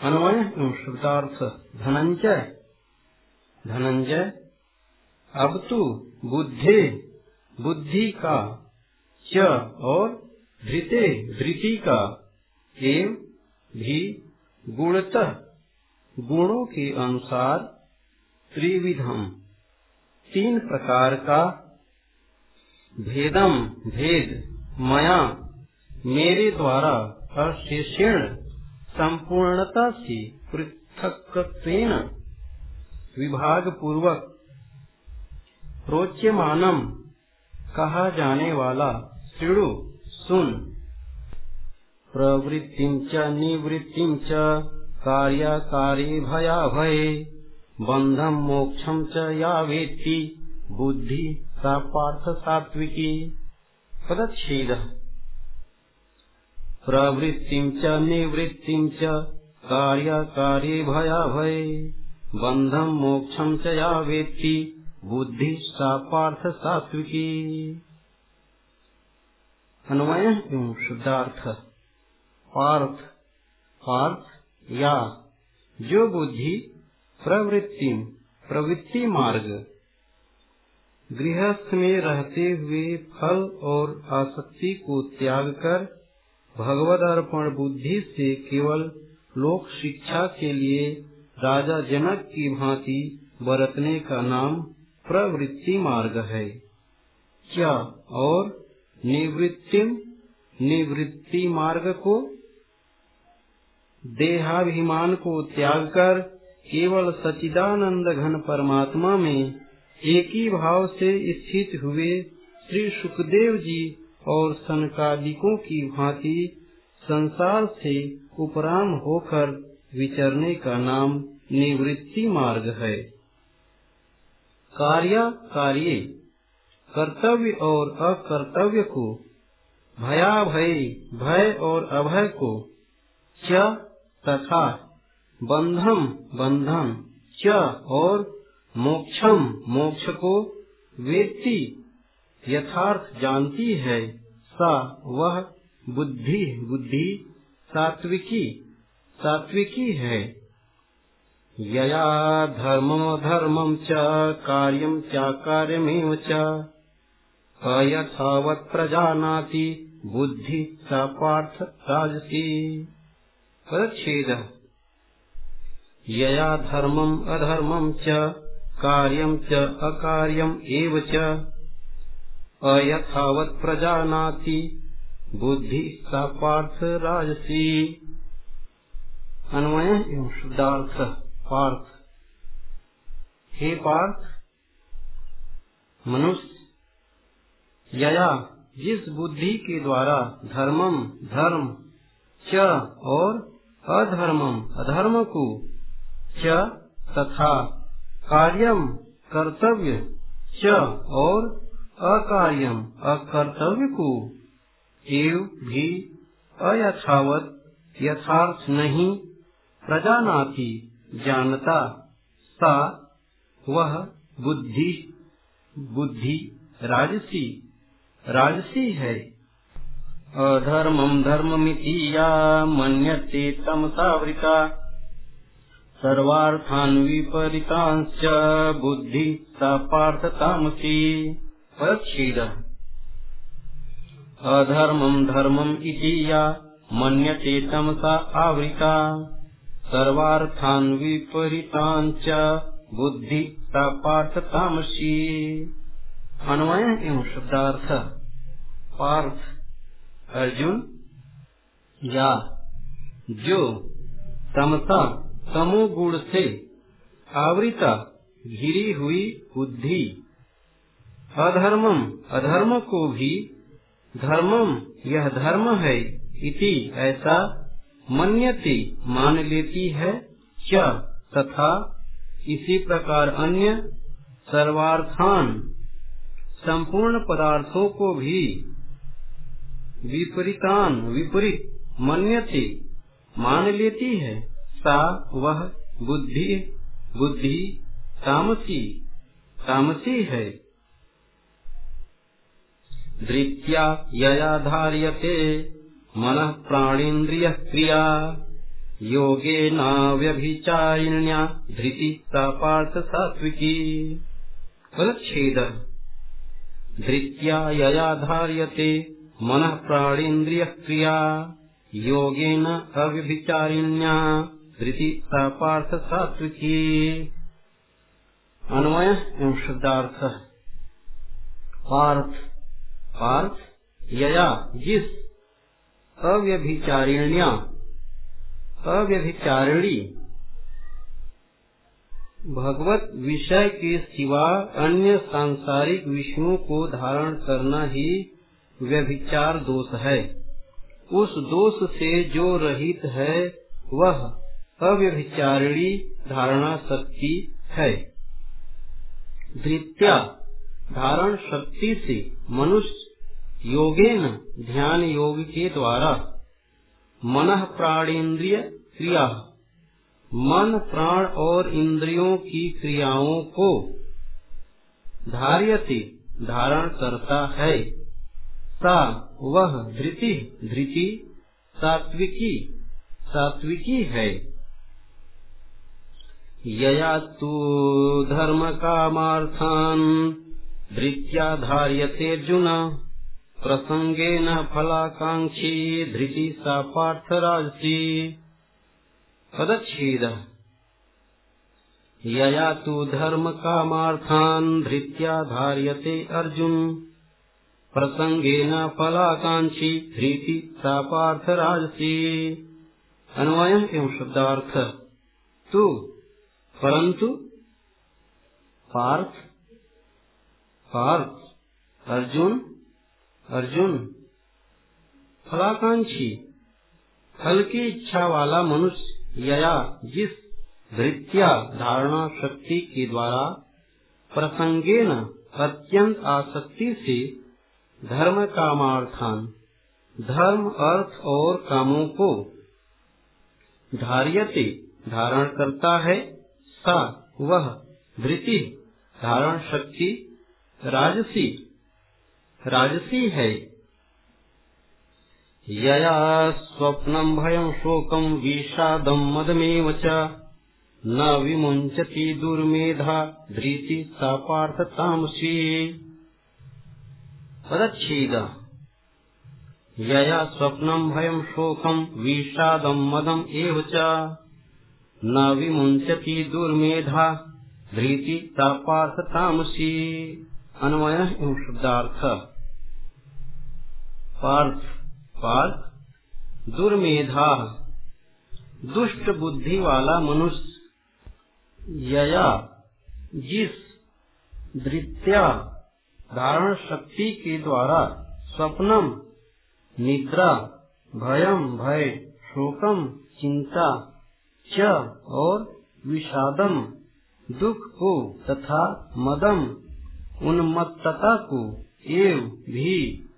अन्वय श्रुतार्थ धनंजय धनंजय अब तू बुद्धि बुद्धि का च और धृते धृति का एवं भी गुणतः गुणों के अनुसार त्रिविधम, तीन प्रकार का भेदम, भेद, मया, मेरे द्वारा अशेषण, संपूर्णता से पृथक विभाग पूर्वक प्रोच्यमानम, कहा जाने वाला श्रृणु सुन। प्रवृत्ति च निवृत्ति च। कार्याकारी भया भय बंधम मोक्षम च या वेत्ति, बुद्धि सा पार्थ सात्विकी। पदछेद प्रवृत्ति च निवृत्ति च कार्याकारी भया भय बंधम मोक्षम च या वेत्ति, बुद्धि सा पार्थ सात्विकी। अन्वय शुद्धार्थ। पार्थ। पार्थ या जो बुद्धि प्रवृत्ति प्रवृत्ति मार्ग, गृहस्थ में रहते हुए फल और आसक्ति को त्याग कर भगवत अर्पण बुद्धि से केवल लोक शिक्षा के लिए राजा जनक की भांति बरतने का नाम प्रवृत्ति मार्ग है। क्या और निवृत्तिम, निवृत्ति मार्ग को देहाभिमान को त्याग कर केवल सचिदानंद घन परमात्मा में एक ही भाव से स्थित हुए श्री सुखदेव जी और सनकादिकों की भांति संसार से उपराम होकर विचरने का नाम निवृत्ति मार्ग है। कार्य कार्य, कर्तव्य और अकर्तव्य को भया भय भय और अभय को, च तथा बंधम बंधन च और मोक्षम मोक्ष को व्यक्ति यथार्थ जानती है, सा वह बुद्धि बुद्धि सात्विकी सात्विकी है। यया धर्ममधर्मम् च कार्यम् चाकार्यमेव च। अयथावत् प्रजानाति बुद्धि सा पार्थ राजसी। परच्छेदः। यया धर्मम् अधर्मम् च, कार्यम् च अकार्यम् एव च। अयथावत् प्रजानाति बुद्धि सा पार्थ राजसी। अन्वय एवं शुद्धार्थ पार्थ। हे पार्थ, मनुष्य, यया जिस बुद्धि के द्वारा धर्मम, धर्म च और अधर्मम अधर्म को च तथा कार्यम कर्तव्य च और अकार्यम अकर्तव्य को एव भी अयथावत यथार्थ नहीं प्रजानाति जानता, सा वह बुद्धि बुद्धि राजसी राजसी है। अधर्मम धर्ममिति या मन्यते तमसावृता सर्वार्थान विपरीतांश्च बुद्धि सा पार्थ तामसी। परच्छेद। अधर्मम धर्मम इति या मन्यते तमसा आवृता। सर्वार्थान विपरीतान च बुद्धि पार्थ तामसी। अन्वय एवं शब्दार्थ। पार्थ। अर्जुन या, जो तमसा तमो गुण से आवृता घिरी हुई बुद्धि। अधर्मम, अधर्म को भी धर्मम यह धर्म है इति ऐसा मन्यति मान लेती है क्या? तथा इसी प्रकार अन्य सर्वार्थान, संपूर्ण पदार्थों को भी विपरीतान, विपरीत मन्यते। मान लेती है, सा वह बुद्धि बुद्धि तामसी तामसी है। धृत्या यया धार्यते मन प्राणेन्द्रिय क्रिया। योगेन व्यभिचारिण्या, धृति सा पार्थ सात्विकी। फलच्छेद धृत्या यया धार्यते मन प्राणेन्द्रिय क्रिया। योगेन अव्यभिचारिण्या धृति पार्थ सात्विकी अन्वय एवं शब्दार्थ। पार्थ। पार्थ, यया, जिस। अव्यभिचारिण्या। अव्यभिचारिणी। भगवत विषय के सिवा अन्य सांसारिक विषयों को धारण करना ही व्यभिचार दोष है। उस दोष से जो रहित है, वह अव्यभिचारिणी धारणा शक्ति है। धृत्या, धारण शक्ति से मनुष्य योगेन ध्यान योग के द्वारा मन प्राणेन्द्रिय क्रिया, मन, प्राण और इंद्रियों की क्रियाओं को धार्यते धारण करता है। सा वह धृति धृति सात्विकी सात्विकी है। यया तु धर्म कामार्थान धृत्या धार्यते अर्जुन। प्रसंगेन फलाकांक्षी धृति सा पार्थराजसी। पदच्छेद यया तु धर्म कामार्थान धृत्या धार्यते अर्जुन। प्रसंगेन फलाकांक्षी धृति सा पार्थराजसी अन्वय एवं शब्दार्थ। तू परंतु पार्थ पार्थ, अर्जुन अर्जुन, फलाकांक्षी, फल की इच्छा वाला मनुष्य, यया, जिस धृत्या धारणा शक्ति के द्वारा प्रसंगेन अत्यंत आसक्ति से धर्म कामार्थान। धर्म अर्थ और कामों को धार्यते, धारण करता है, सा वह धृति, धारण शक्ति, राजसी। राजसी है। यया स्वप्नम भयं शोकम विषादम मदमेव च। न विमुंचती दुर्मेधा, धृति सा पार्थ तामसी पदच्छेद यया स्वप्नम भयम शोकम विषादम मदम एव न विमुंचती दुर्मेधा, धृति सा तामसी। अन्वय एवं शब्दार्थ पार्थ। पार्थ। दुर्मेधा। दुष्ट बुद्धि वाला मनुष्य। यया जिस दृत्या धारण शक्ति के द्वारा स्वप्नम, निद्रा, भयम, भय, शोकम, चिंता, च और विषादम, दुख को तथा मदम, उन्मत्तता को एव भी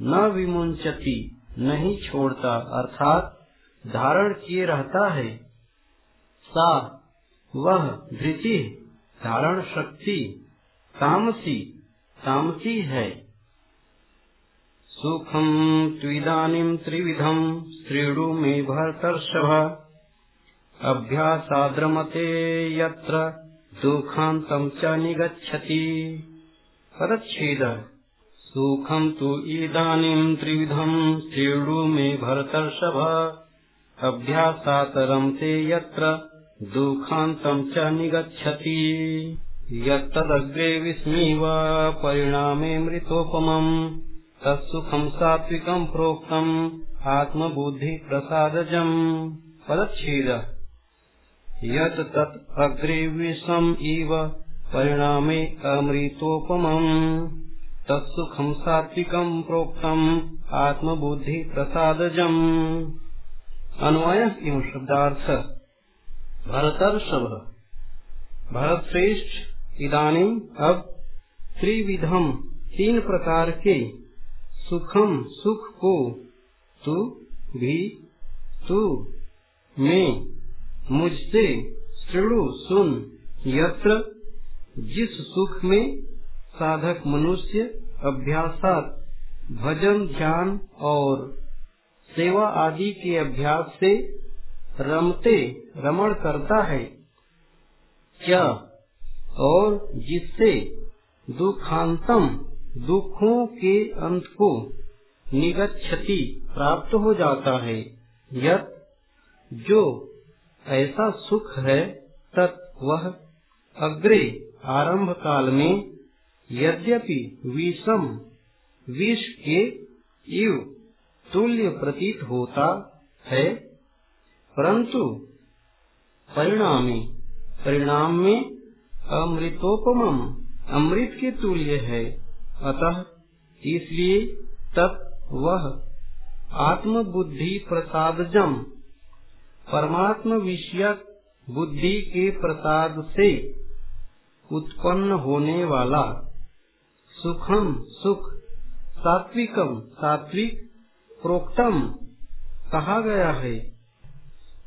न विमुंचती नहीं छोड़ता, अर्थात धारण किए रहता है। सा, वह धृति धारण शक्ति, तामसी तामसी है। सुखम त्विदानीम त्रिविधम श्रेणु में भरतर्षभ। अभ्यासाद्रमते यत्र दुखान्तम् च निगच्छति। परच्छेद सुखम् तु इदानीम् त्रिविधम् शृणु मे भरतर्षभ। अभ्यासातरम् ते यत्र दुःखान्तम् च निगच्छति। यत्तदग्रे विस्मीव परिणामे मृतोपमम्। तत्सुखम् सात्विकम् प्रोक्तम्। आत्मबुद्धिप्रसादजम्। पदच्छेदः। यत् तत् अग्रे विषम् इव परिणामे अमृतोपमम्। तत्सुखम् सात्विकम् प्रोक्तम्। आत्मबुद्धिप्रसादजम्। अन्वय एवं शब्दार्थ। भरतर्षभ। भरत श्रेष्ठ इदानी अब त्रिविधम तीन प्रकार के सुखम सुख को तू भी, तू में, मुझसे सुन, यत्र जिस सुख में साधक मनुष्य अभ्यासात, भजन, ध्यान और सेवा आदि के अभ्यास से रमते, रमण करता है। क्या और जिससे दुखांतम दुखों के अंत को निगत क्षति प्राप्त हो जाता है, यत जो ऐसा सुख है, तत् वह अग्रे आरंभ काल में यद्यपि विषम, विष के इव तुल्य प्रतीत होता है, परंतु परिणामी, परिणाम में अमृतोपम अमृत के तुल्य है। अतः इसलिए तब वह आत्मबुद्धि प्रसादजम। परमात्म विषयक बुद्धि के प्रसाद से उत्पन्न होने वाला। सुखम सुख, सात्विकम सात्विक, प्रोक्तम कहा गया है।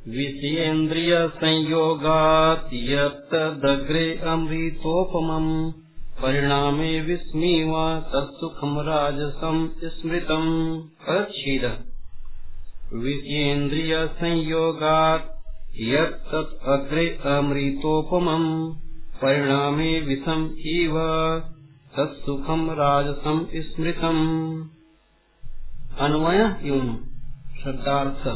विषयेन्द्रिय संयोगात यग्रे अमृतोपम परिणामे विस्मीव तत्सुखम राजसम स्मृतम। अच्छेद विषयेन्द्रिय संयोगात् यत् अग्रे अमृतोपमम्। परिणामे विषम इव तत्सुखम राजसम स्मृतम। अन्वय एवं शब्दार्थ।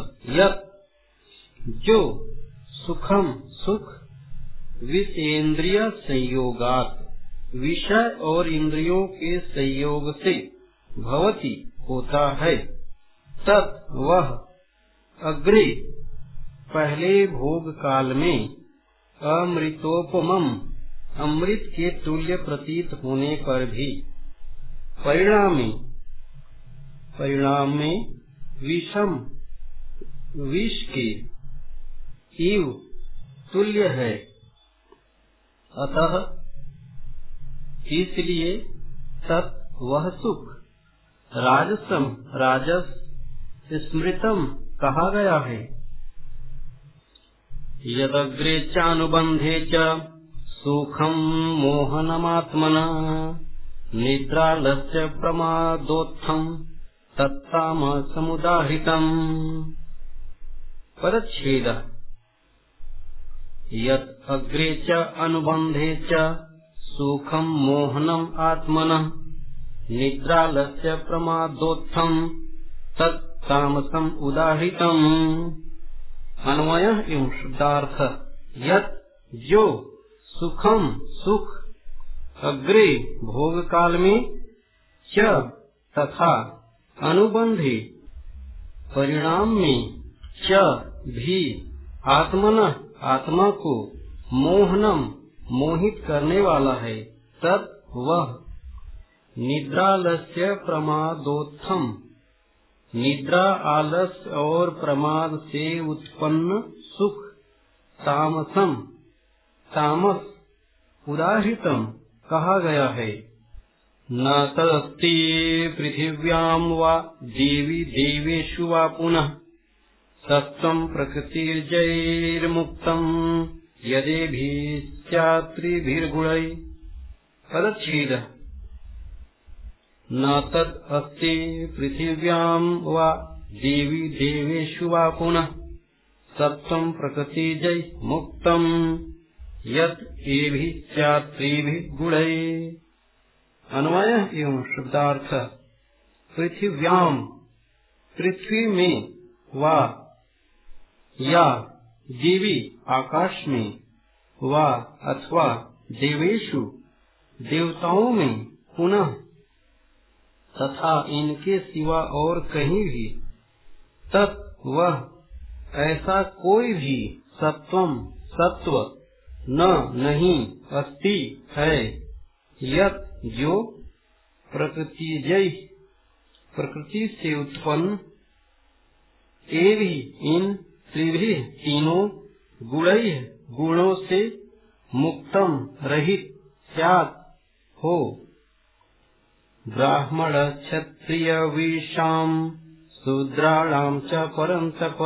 जो सुखम सुख, विषेन्द्रिय संयोगात, विषय और इंद्रियों के संयोग से भवती होता है। तत् वह अग्रे, पहले भोग काल में अमृतोपम अमृत के तुल्य प्रतीत होने पर भी। परिणाम परिणाम में विषम, विष के इव तुल्य है। अतः इसलिए तत् वह सुख। राजसम राजस, स्मृतम कहा गया है। यदग्रे चानुबंधे च सुखम मोहनमात्मन, निद्रालस्य प्रमादोत्थम तत्ताम समुदाहृतम परच्छेद यत् अग्रे च अनुबन्धे च सुखं मोहनम् आत्मनः निद्रालस्य अन्वय एवं शुद्धार्थ। यत जो सुखम सुख अग्रे भोग काल में च तथा अनुबंधी परिणाम में च भी आत्मन आत्मा को मोहनम मोहित करने वाला है तब वह। निद्रालस्य प्रमादोत्थम। निद्रा आलस और प्रमाद से उत्पन्न सुख। तामसम। तामस, उदाहृतम कहा गया है। न तदस्ति पृथिव्याम वा देवी देवेशु वा पुनः। सत्त्वम् प्रकृतिर्जैर्मुक्तम् यदेभिः स्यात्रिभिर्गुणै पदच्छेदः। न तत् अस्ति पृथिव्याम् वा देवी देवेषु वा पुनः। सत्त्वम् प्रकृतिजैः मुक्तम् यत् एभिः स्यात्रिभिः एवं शुद्धार्थ पृथिव्याम पृथ्वी में वा या देवी आकाश में, वा अथवा देवेशु देवताओं में पुनः, तथा इनके सिवा और कहीं भी, तत् वह ऐसा कोई भी सत्वम सत्व न, नहीं, अस्ति है। यत जो प्रकृति जय प्रकृति से उत्पन्न, एवं इन त्रिभी तीनों गुण गुणों से मुक्तम रहित सत हो। ब्राह्मण क्षत्रिय विषाम शूद्राणाम च परम तप।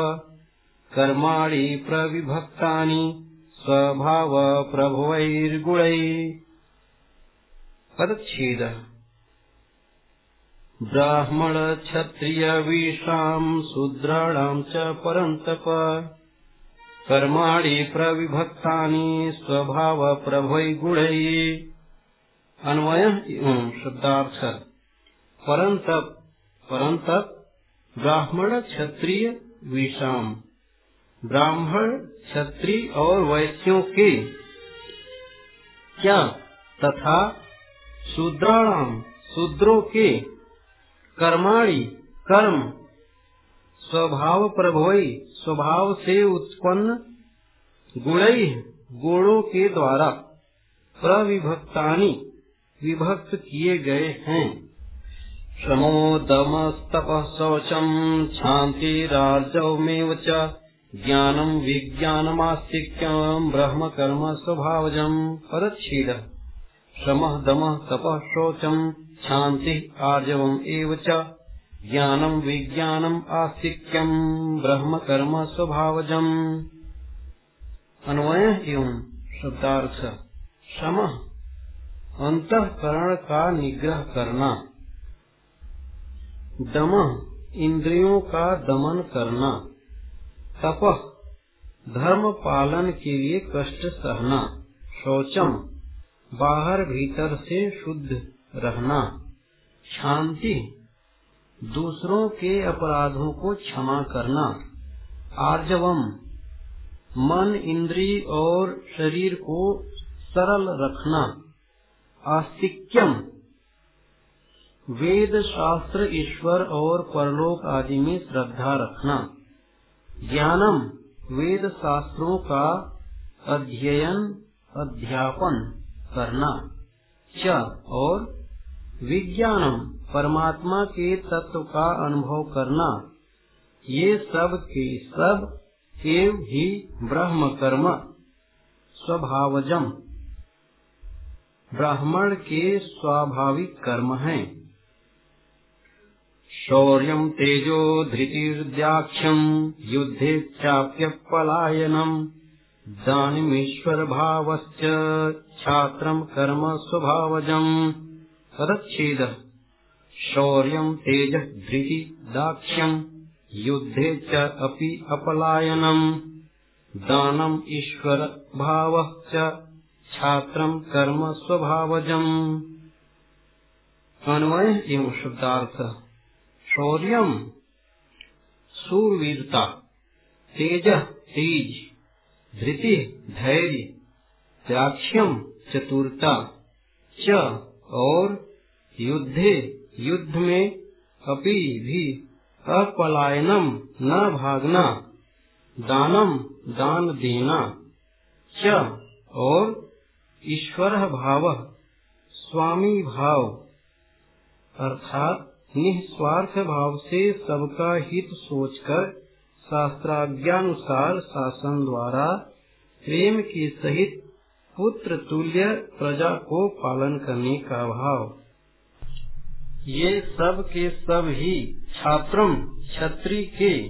कर्माणि प्रविभक्तानि स्वभाव प्रभुवैर्गुण पदछेद ब्राह्मण क्षत्रिय विषाम शूद्राणाम च परन्तप। कर्माणि प्रविभक्तानि, स्वभाव प्रभय गुण। अन्वय एवं शब्दार्थ। परंतप परंतप ब्राह्मण क्षत्रिय विषाम ब्राह्मण क्षत्रिय और वैश्यों के। क्या तथा शूद्राणाम शूद्रों के कर्माणि, कर्म, स्वभाव प्रभोई, स्वभाव से उत्पन्न गुण, गुणों के द्वारा प्रविभक्तानि विभक्त किए गए हैं। श्रमो दम तप शौचम शांति राजमेव च ज्ञानम विज्ञानमास्तिक्यम ब्रह्म कर्म स्वभावजम परच्छेद। श्रम दम तप शौचम शांति आर्जवम एव ज्ञानम विज्ञानम आस्तिक्यम ब्रह्म कर्म स्वभावजम। अन्वय एवं शब्दार्थ। सम अंतकरण का निग्रह करना। दम। इंद्रियों का दमन करना। तप। धर्म पालन के लिए कष्ट सहना। शौचम। बाहर भीतर से शुद्ध रहना, शांति, दूसरों के अपराधों को क्षमा करना, आर्जवम, मन, इंद्री और शरीर को सरल रखना, आस्तिक्यम वेद शास्त्र ईश्वर और परलोक आदि में श्रद्धा रखना, ज्ञानम वेद शास्त्रों का अध्ययन, अध्यापन करना, च और विज्ञानम, परमात्मा के तत्व का अनुभव करना। ये सब के सब एव ही ब्रह्म कर्म स्वभावजम। ब्राह्मण के स्वाभाविक कर्म हैं। शौर्य तेजो धृतिर्द्याख्यम युद्धे चाप्य पलायनम दानमीश्वर भावश्च छात्रम कर्म स्वभावजम। तदच्छेद। शौर्य तेज धृति दाक्ष्यम युद्धे च अपि अपलायनम दानम ईश्वर भाव छात्र कर्म स्वभावजम। अन्वय एवं शब्दार्थ शौर्यम सूरवीरता तेज तेज, धृति धैर्य त्याक्ष्यम चतुरता च और युद्धे युद्ध में अपी भी अपलायनम न भागना दानम दान देना। च, और ईश्वर भाव, स्वामी भाव। अर्थात निस्वार्थ भाव से सबका हित सोचकर शास्त्राज्ञानुसार शासन द्वारा प्रेम के सहित पुत्र तुल्य प्रजा को पालन करने का भाव। ये सब के सब ही छात्रम छत्री के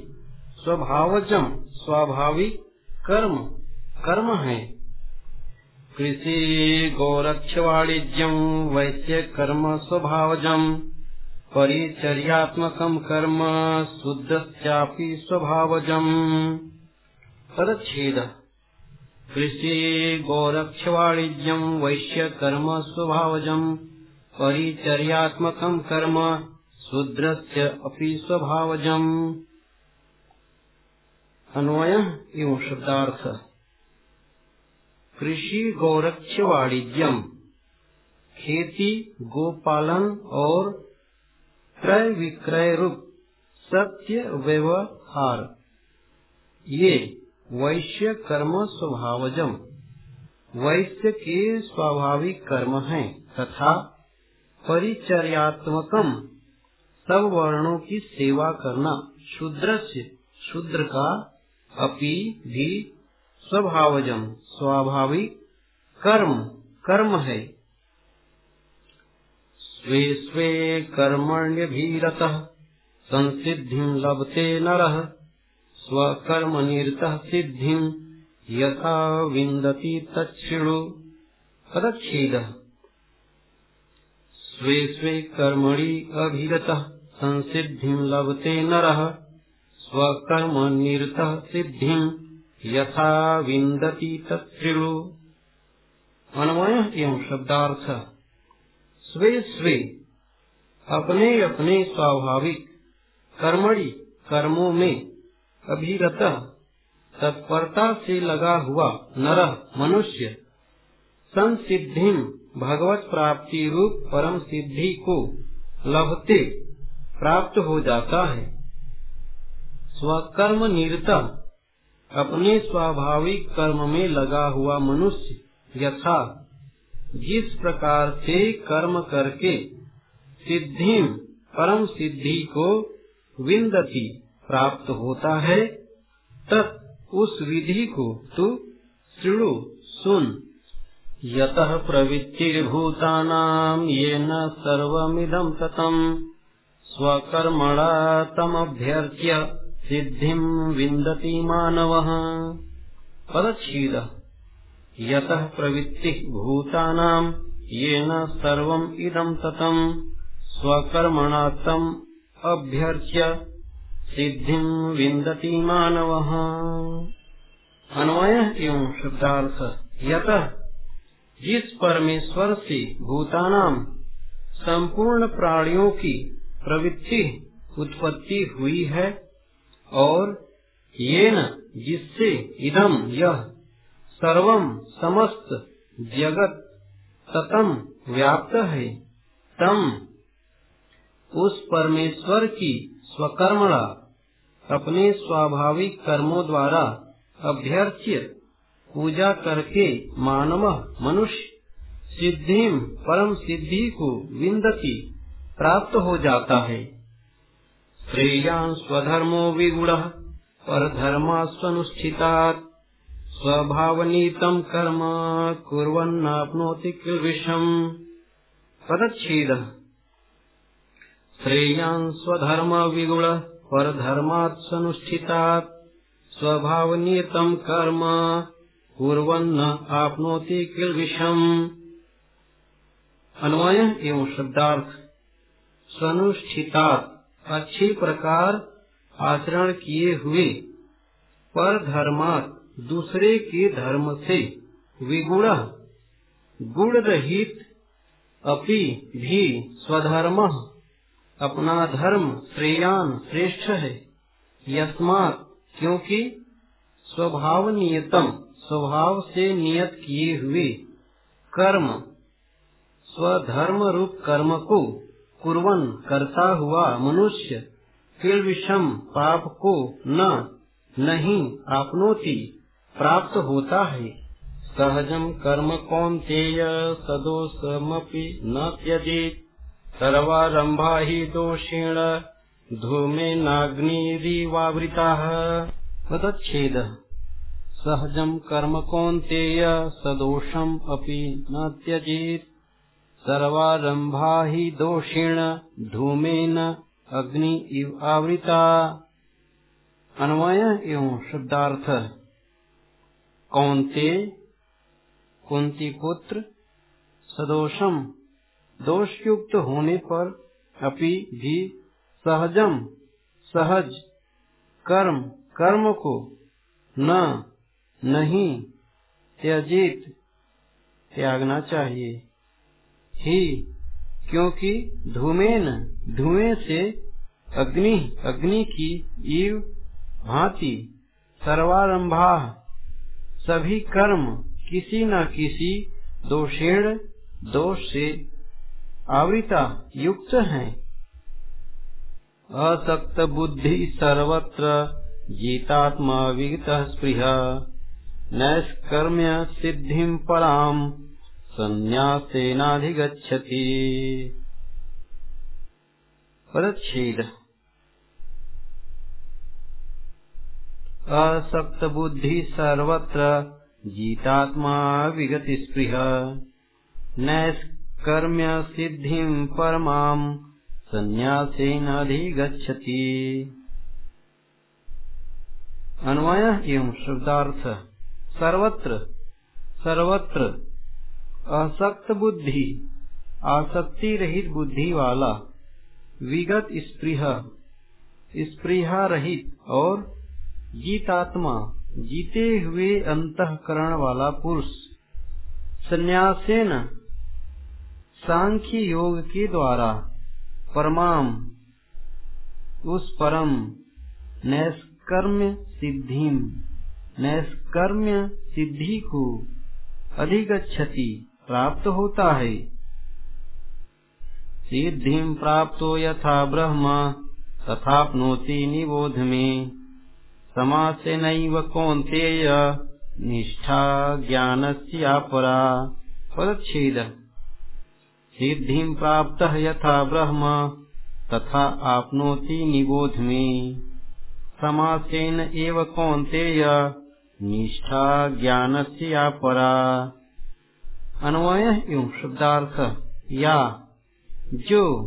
स्वभावजम, स्वाभाविक कर्म कर्म है। कृषि गौरक्ष वाणिज्यम वैश्य कर्म स्वभावजम परिचर्यात्मक कर्म शुद्धस्यापि स्वभावजम। परच्छेद कृषि गौरक्ष वाणिज्यम वैश्य कर्म स्वभावजम परिचर्यात्मक कर्म शूद्रस्य अपि स्वभावजम। अन्वय एवं शब्दार्थ। कृषि गौरक्ष वाणिज्यम खेती गोपालन और क्रय विक्रय रूप सत्य व्यवहार। ये वैश्य कर्म स्वभावजम। वैश्य के स्वाभाविक कर्म हैं तथा परिचर्यात्मकम। सब वर्णों की सेवा करना शूद्र शूद्र का अपि भी स्वभावजम, स्वाभाविक कर्म कर्म है। स्वे स्वे कर्मण्यभीरतः, संसिद्धिं लभते नरः, स्वकर्मनिरतः सिद्धिं यथा विन्दति तच्छृणु। पदच्छेदः। स्वे स्वे कर्मणि अभिरतः, संसिद्धिं लभते नरः। स्वकर्मनिरतः सिद्धिं यथा विन्दति तच्छृणु अन्वय शब्दार्थ स्वे स्वे अपने अपने स्वाभाविक कर्मणि कर्मों में अभिरत, तत्परता से लगा हुआ नर मनुष्य, संसिद्धि भगवत प्राप्ति रूप परम सिद्धि को लभते प्राप्त हो जाता है। स्वकर्म निरत अपने स्वाभाविक कर्म में लगा हुआ मनुष्य यथा जिस प्रकार से कर्म करके सिद्धि परम सिद्धि को विन्दति प्राप्त होता है, तत् उस विधि को तू श्रृणु सुन। यतः प्रवृत्तिर्भूतानाम् येन सर्वमिदं ततम्। स्वकर्मणा तमभ्यर्च्य सिद्धिं विन्दति मानवः। पदच्छीदः। यतः प्रवृत्तिः भूतानाम् येन सर्वम् इदम् ततम्। स्वकर्मणा तम् अभ्यर्च्य सिद्धिम् विन्दति मानवः। अन्वय एवं शब्दार्थ यतः जिस परमेश्वर से भूतानाम संपूर्ण प्राणियों की प्रवृत्ति उत्पत्ति हुई है और ये न जिससे इदम यह सर्वम समस्त जगत ततम व्याप्त है, तम उस परमेश्वर की स्वकर्मणा अपने स्वाभाविक कर्मों द्वारा अभ्यर्च्य पूजा करके मानव मनुष्य सिद्धि परम सिद्धि को विन्दति प्राप्त हो जाता है। श्रेयान स्वधर्मो विगुण पर धर्मा स्वनुष्ठिता स्वभावनीतम कर्म कुर्वन्नाप्नोति विषम पदच्छेद श्रेयान स्वधर्म विगुण पर धर्मात् स्वनुष्ठितात् स्वभावनीतम कर्म कुर्वन्न आपनोति किल विषम अन्वय एवं शब्दार्थ। स्वनुष्ठितात् अच्छी प्रकार आचरण किए हुए पर धर्मात दूसरे के धर्म से विगुण, गुण रहित अपि भी स्वधर्म, अपना धर्म श्रेयान श्रेष्ठ है। यस्मात क्योंकि स्वभाव नियतम स्वभाव से नियत किए हुए कर्म, स्वधर्म रूप कर्म को कुर्वन करता हुआ मनुष्य फिर विषम पाप को न, नहीं आपनोति, प्राप्त होता है। सहजम कर्म कौन कौन्तेय सदोषमपि न त्यजेत्। सर्वारम्भा हि दोषेण धूमेनाग्निरिवावृताः पदच्छेदः सहजम कर्म कौन्तेय सदोषम अपि न त्यजेत्। सर्वारम्भा हि दोषेण धूमेन अग्नि इव आवृता। अन्वय एवं शब्दार्थ। कौनते कुंती पुत्र सदोषम। दोषयुक्त होने पर अपि भी सहजम सहज कर्म कर्म को न नहीं, त्यजित, त्यागना चाहिए। ही, क्योंकि धूमेन, धुएँ से अग्नि अग्नि की इव भांति सर्वारंभा, सभी कर्म किसी न किसी दोषेण, दोष से आवृता युक्त हैं। असक्त बुद्धि सर्वत्र, जीतात्मा विगत स्पृह। नैष्कर्म्य सिद्धि पराम संन्यासेनाधिगच्छति परच्छेद। असक्त बुद्धि सर्वत्र जीतात्मा विगति स्पृह नैष्कर्म्य सिद्धि परमाम संन्यासेनाधिगच्छति अन्वय एवं शब्दार्थ सर्वत्र सर्वत्र असक्त बुद्धि आसक्ति रहित बुद्धि वाला, विगत स्पृह स्पृहा रहित और जीतात्मा, जीते हुए अंतकरण वाला पुरुष। संन्यासेन सांख्य योग के द्वारा परमाम, उस परम, नैष्कर्म्य सिद्धि नैष्कर्म्य सिद्धि को अधिगछति प्राप्त होता है। सिद्धि प्राप्त यथा ब्रह्म, तथाप्नोति निबोध में। समासे नैव कौन्तेय, निष्ठा ज्ञानस्यापरा। पदच्छेद। सिद्धि प्राप्त यथा ब्रह्म, तथा आपनोति निबोध में। समासेन एव कौन्तेय निष्ठा ज्ञानस्यापरा अन्वय एवं शब्दार्थ या। जो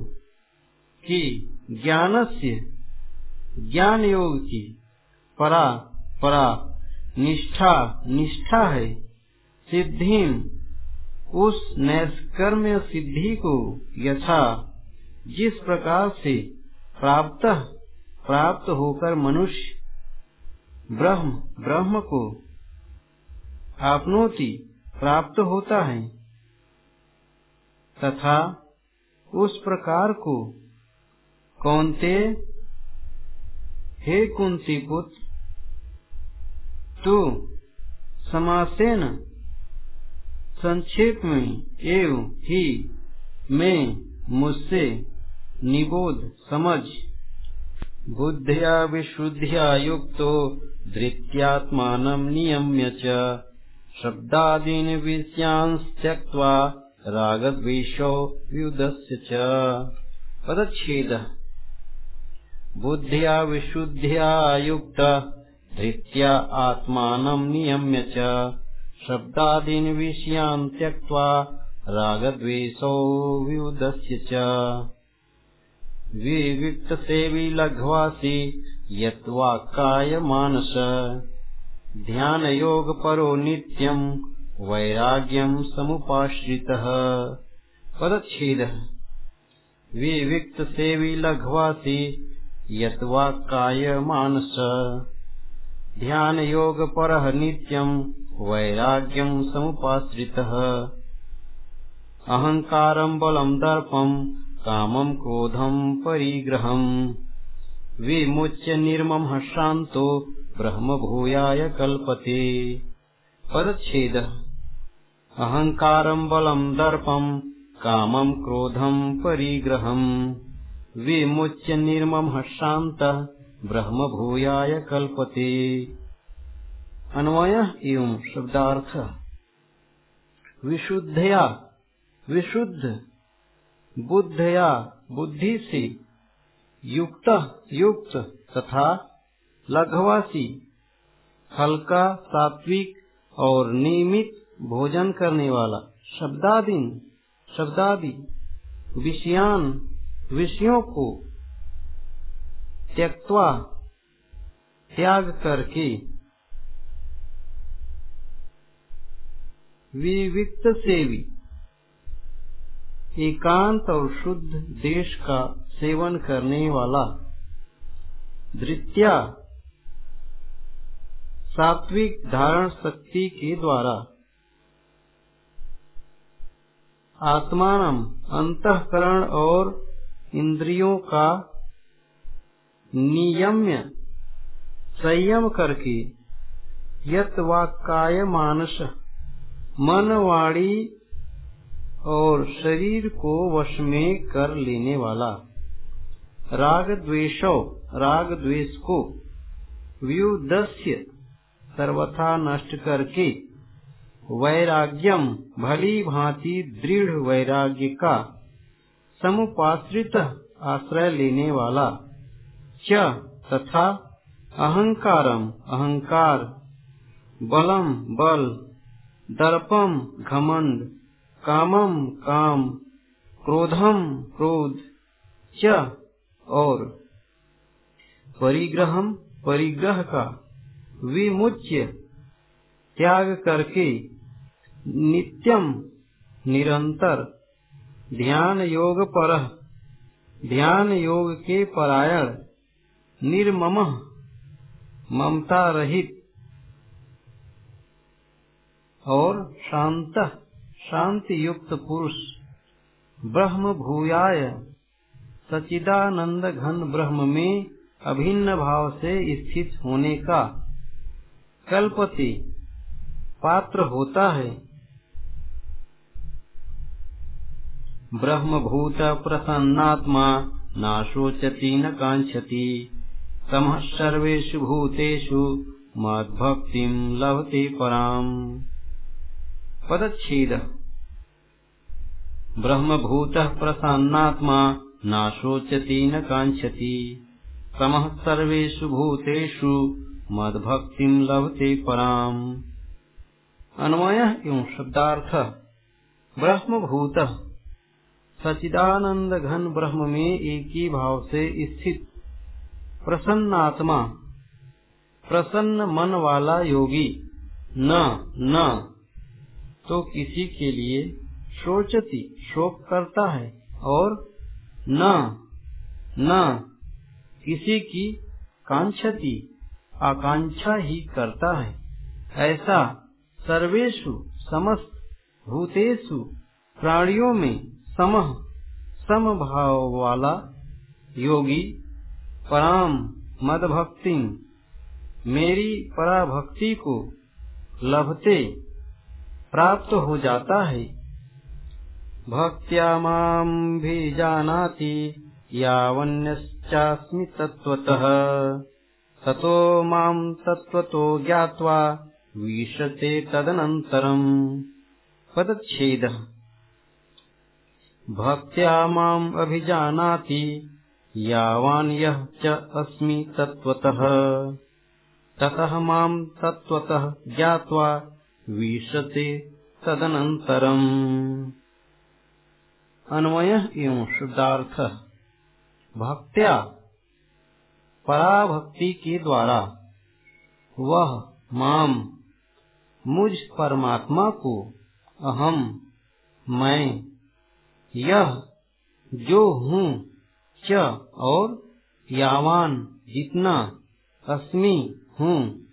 कि ज्ञान से ज्ञान योग की परा परा। निष्ठा निष्ठा है। सिद्धि, उस नैष्कर्म्य सिद्धि को यथा, जिस प्रकार से प्राप्त प्राप्त होकर मनुष्य ब्रह्म ब्रह्म को आपनोति प्राप्त होता है तथा उस प्रकार को कौनते? हे कुंती पुत्र, तू समासेन संक्षेप में एवं ही मैं मुझसे निबोध समझ। बुद्धिया विशुद्धिया युक्तो धृत्यात्मान नियम्य च। शब्दादीन विषयांश त्यक्त्वा रागद्वेषो व्युदस्य च। पदच्छेदः। बुद्धिया विशुद्धिया युक्त, धृत्या आत्मानं नियम्य च। शब्दादीन विषयान् त्यक्त्वा रागद्वेषो व्युदस्य च। विविक्तसेवी यत्वाक्काय मानस ध्यानयोग परो नित्यम् वैराग्यम् समुपाश्रितः। पदच्छेदः। विविक्तसेवी लघ्वासि यत्वाक्काय मानस ध्यान योग पर नित्यम वैराग्यम समुपाश्रितः। अहंकारम बलम दर्पम कामम क्रोधम परिग्रहम। विमुच्य निर्मम शांतो ब्रह्म भूयाय कल्पते। पदछेद अहंकारम बलम दर्पम कामम क्रोधम परिग्रहम। विमुच्य निर्मम शांत ब्रह्म भूयाय कल्पते। अन्वय एवं शब्दार्थ। विशुद्धया, विशुद्ध। बुद्धया बुद्धि से युक्त युक्त तथा लघवासी, हल्का, सात्विक और नियमित भोजन करने वाला शब्दादि शब्दादि विषयान विषयों को त्यक्वा त्याग करके विविक्त सेवी, एकांत और शुद्ध देश का सेवन करने वाला। धृत्या सात्विक धारण शक्ति के द्वारा। आत्मान अंतकरण और इंद्रियों का नियम्य संयम करके यत मानस मन वाणी और शरीर को वश में कर लेने वाला। राग द्वेषो राग द्वेष को व्युदस्य, सर्वथा नष्ट करके वैराग्यम भली भांति दृढ़ वैराग्य का समुपाश्रित आश्रय लेने वाला च तथा अहंकारम अहंकार बलम बल दर्पम घमंड कामम काम क्रोधम क्रोध, च और परिग्रह का विमुच्य त्याग करके नित्यम निरंतर ध्यान योग पर, ध्यान योग के परायण, निर्मम ममता रहित और शांत शांति युक्त पुरुष ब्रह्म भूयाय सचिदानंद घन ब्रह्म में अभिन्न भाव से स्थित होने का कल्पति पात्र होता है। ब्रह्म भूत प्रसन्नात्मा नाशोचती न कांक्षति। तम सर्वेषु भूतेषु मद्भक्ति लभते पराम। पदच्छेद। ब्रह्मभूतः प्रसन्नात्मा नाशोचति न कांक्षति। समः सर्वेषु भूतेषु, मद्भक्तिं लभते पराम। अन्वय एवं शब्दार्थ, ब्रह्मभूत। सचिदानंद घन ब्रह्म में एक ही भाव से स्थित, प्रसन्नात्मा, प्रसन्न मन वाला योगी। न न। तो किसी के लिए शोचती शोक करता है और न न किसी की कांक्षति, आकांक्षा ही करता है। ऐसा सर्वेशु समस्त भूतेषु प्राणियों में समह, समभाव वाला योगी पराम मद भक्ति मेरी पराभक्ति को लभते प्राप्त हो जाता है। भक्त्या माम् तत्त्वतः। ज्ञात्वा विशते तदनन्तरम्। पदच्छेदः। भक्त्या माम् अभिजानाति यावान् यः च अस्मि तत्त्वतः। ततः माम् तत्त्वतः ज्ञात्वा विशते तदनन्तरम् अन्वय एवं शुद्धार्थ। भक्त्या, पराभक्ति के द्वारा, वह माम, मुझ परमात्मा को, अहम, मैं, यह, जो हूँ, च, और यावान, जितना, अस्मि हूँ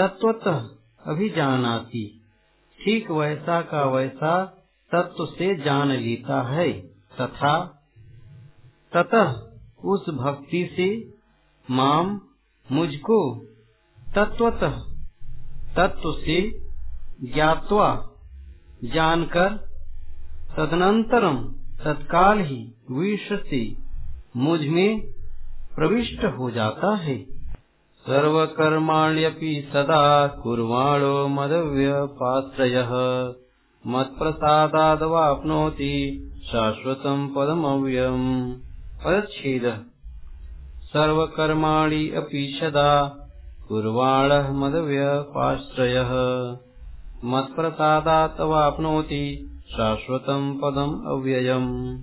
तत्वतः अभिजानाति। ठीक वैसा का वैसा तत्व से जान लेता है तथा ततः उस भक्ति से माम मुझको तत्वतः तत्व से ज्ञातवा जानकर तदनंतरम तत्काल ही विश्व से मुझमें प्रविष्ट हो जाता है। सर्वकर्माण्यपि सदा कुर्वाणो मदव्यपाश्रयः मत्प्रसादादवाप्नोति शाश्वतं पदमव्यम् पदच्छेदः सर्वकर्माणि अपि सदा कुर्वाणः मदव्यपाश्रयः। मत्प्रसादातवाप्नोति शाश्वतं पदम् अव्ययम्।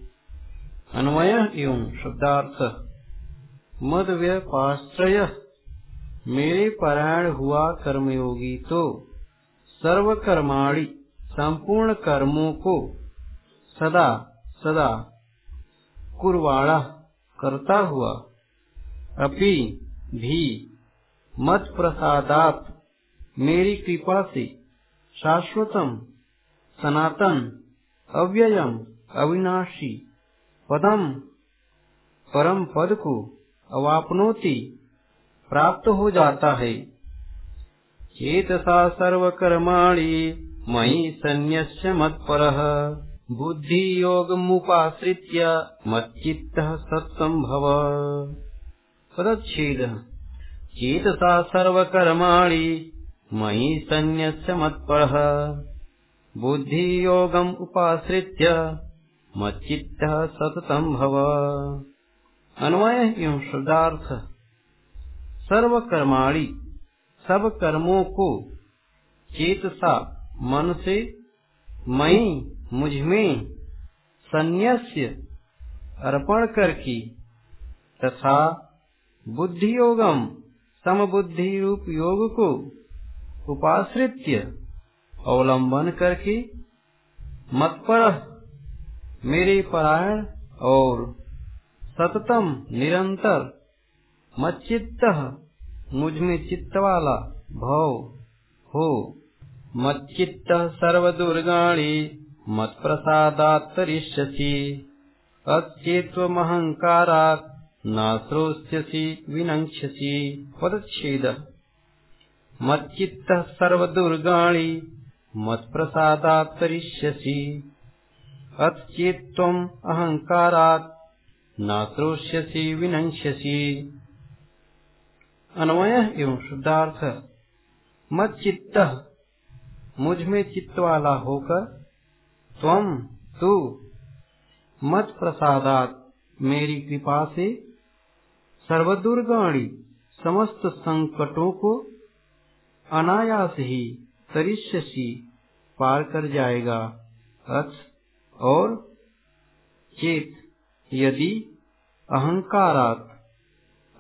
अन्वयः एवं शब्दार्थः। मदव्यपाश्रयः। मेरे परायण हुआ कर्मयोगी तो सर्व कर्माणी संपूर्ण कर्मों को सदा सदा कुरवाड़ा करता हुआ अपि भी मत प्रसादात मेरी कृपा से शाश्वतम, सनातन, अव्ययम, अविनाशी पदम, परम पद को अवापनोति प्राप्त हो जाता है। चेतसा सर्वकर्माणि मयि सन्न्यस्य मत्परः। बुद्धियोगमुपाश्रित्य मच्चित्तः सत्सम्भव। पदच्छेदः चेतसा सर्वकर्माणि मयि सन्न्यस्य मत्परः। बुद्धियोगम् उपाश्रित्य मच्चित्तः सततं भव अन्वय एवं शब्दार्थ सर्व कर्माणी सब कर्मों को चेतसा मन से मई मुझमें संन्यास्य अर्पण करके तथा बुद्धि योगम समबुद्धि रूप योग को उपाश्रित्य अवलंबन करके मत पर मेरे परायण और सततम निरंतर मच्चित्त मुझमें चित्त वाला भव हो। मच्चित्त सर्वदुर्गाणि मत्प्रसादात्तरिष्यसि। अच्चेत्वमहङ्कारात् नाश्रोष्यसि विनङ्क्ष्यसि। पदच्छेदः। मच्चित्तः सर्वदुर्गाणि मत्प्रसादात्तरिष्यसि। अच्चेत्त्वम् अहङ्कारात् नाश्रोष्यसि विनङ्क्ष्यसि। अन्वय एवं शुद्धार्थ। मत चित्त मुझमें चित्त वाला होकर त्वम तू मत प्रसादात मेरी कृपा से सर्वदुर्गाणी समस्त संकटों को अनायास ही तरिष्यसी पार कर जाएगा। अर्थ और चेत यदि अहंकारात,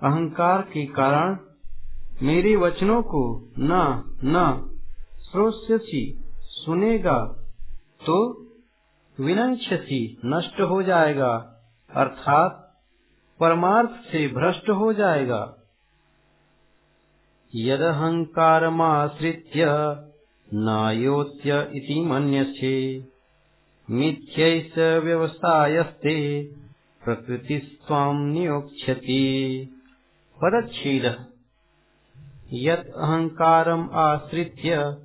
अहंकार के कारण मेरे वचनों को न न श्रोष्यसी सुनेगा तो विनंक्षसी नष्ट हो जाएगा। अर्थात, परमार्थ से भ्रष्ट हो जाएगा। यदहङ्कारमाश्रित्य नायोत्य इति मन्यसे। मिथ्यैष व्यवसायस्ते प्रकृतिस्त्वाम् नियोक्ष्यति। पदच्छेदः। यत् अहङ्कारम् आश्रित्य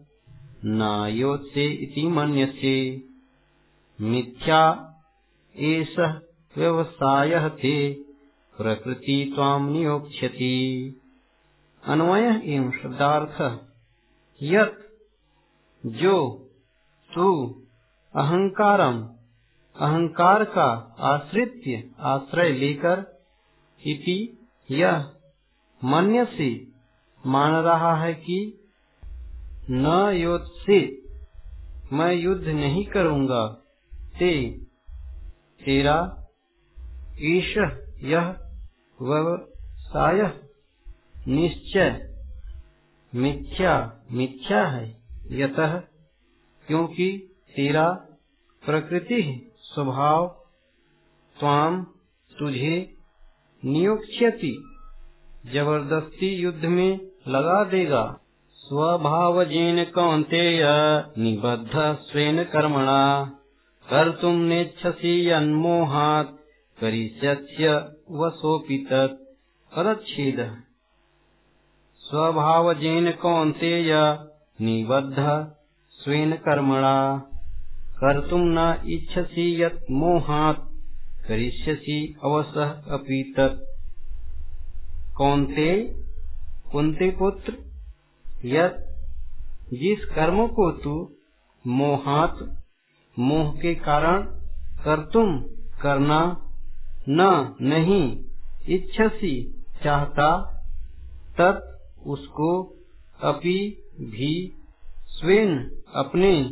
नायोत्से इति मन्यसे। मिथ्या एषः व्यवसायः ते। प्रकृति त्वाम् नियोक्ष्यति। अन्वय एवं शब्दार्थ। यत, जो, तू अहंकारम अहंकार का आश्रित्य आश्रय लेकर इति यह मन्य से मान रहा है कि न युद्ध से मैं युद्ध नहीं करूँगा। ते। तेरा। ईश। यह व्यवसाय निश्चय। मिथ्या। मिथ्या है। यतः। क्योंकि तेरा प्रकृति स्वभाव। त्वाम तुझे नियोक्ष्यति। ज़बरदस्ती युद्ध में लगा देगा। स्वभावजेन कौन्तेय निबद्ध स्वेन कर्मणा। कर्तुम् नेच्छसि यन्मोहात् करिष्यस्य वशोऽपि तत्। पदच्छेदः। स्वभावजेन कौन्तेय निबद्ध स्वेन कर्मणा। कर्तुम् न इच्छसि यत् मोहात्, करिष्यसि अवसः अपि तत्। कौन्ते कुंते पुत्र? यत जिस कर्म को तू मोहात, मोह के कारण कर तुम करना न, नहीं, इच्छसी, चाहता, तत् उसको अपि भी स्वेन अपने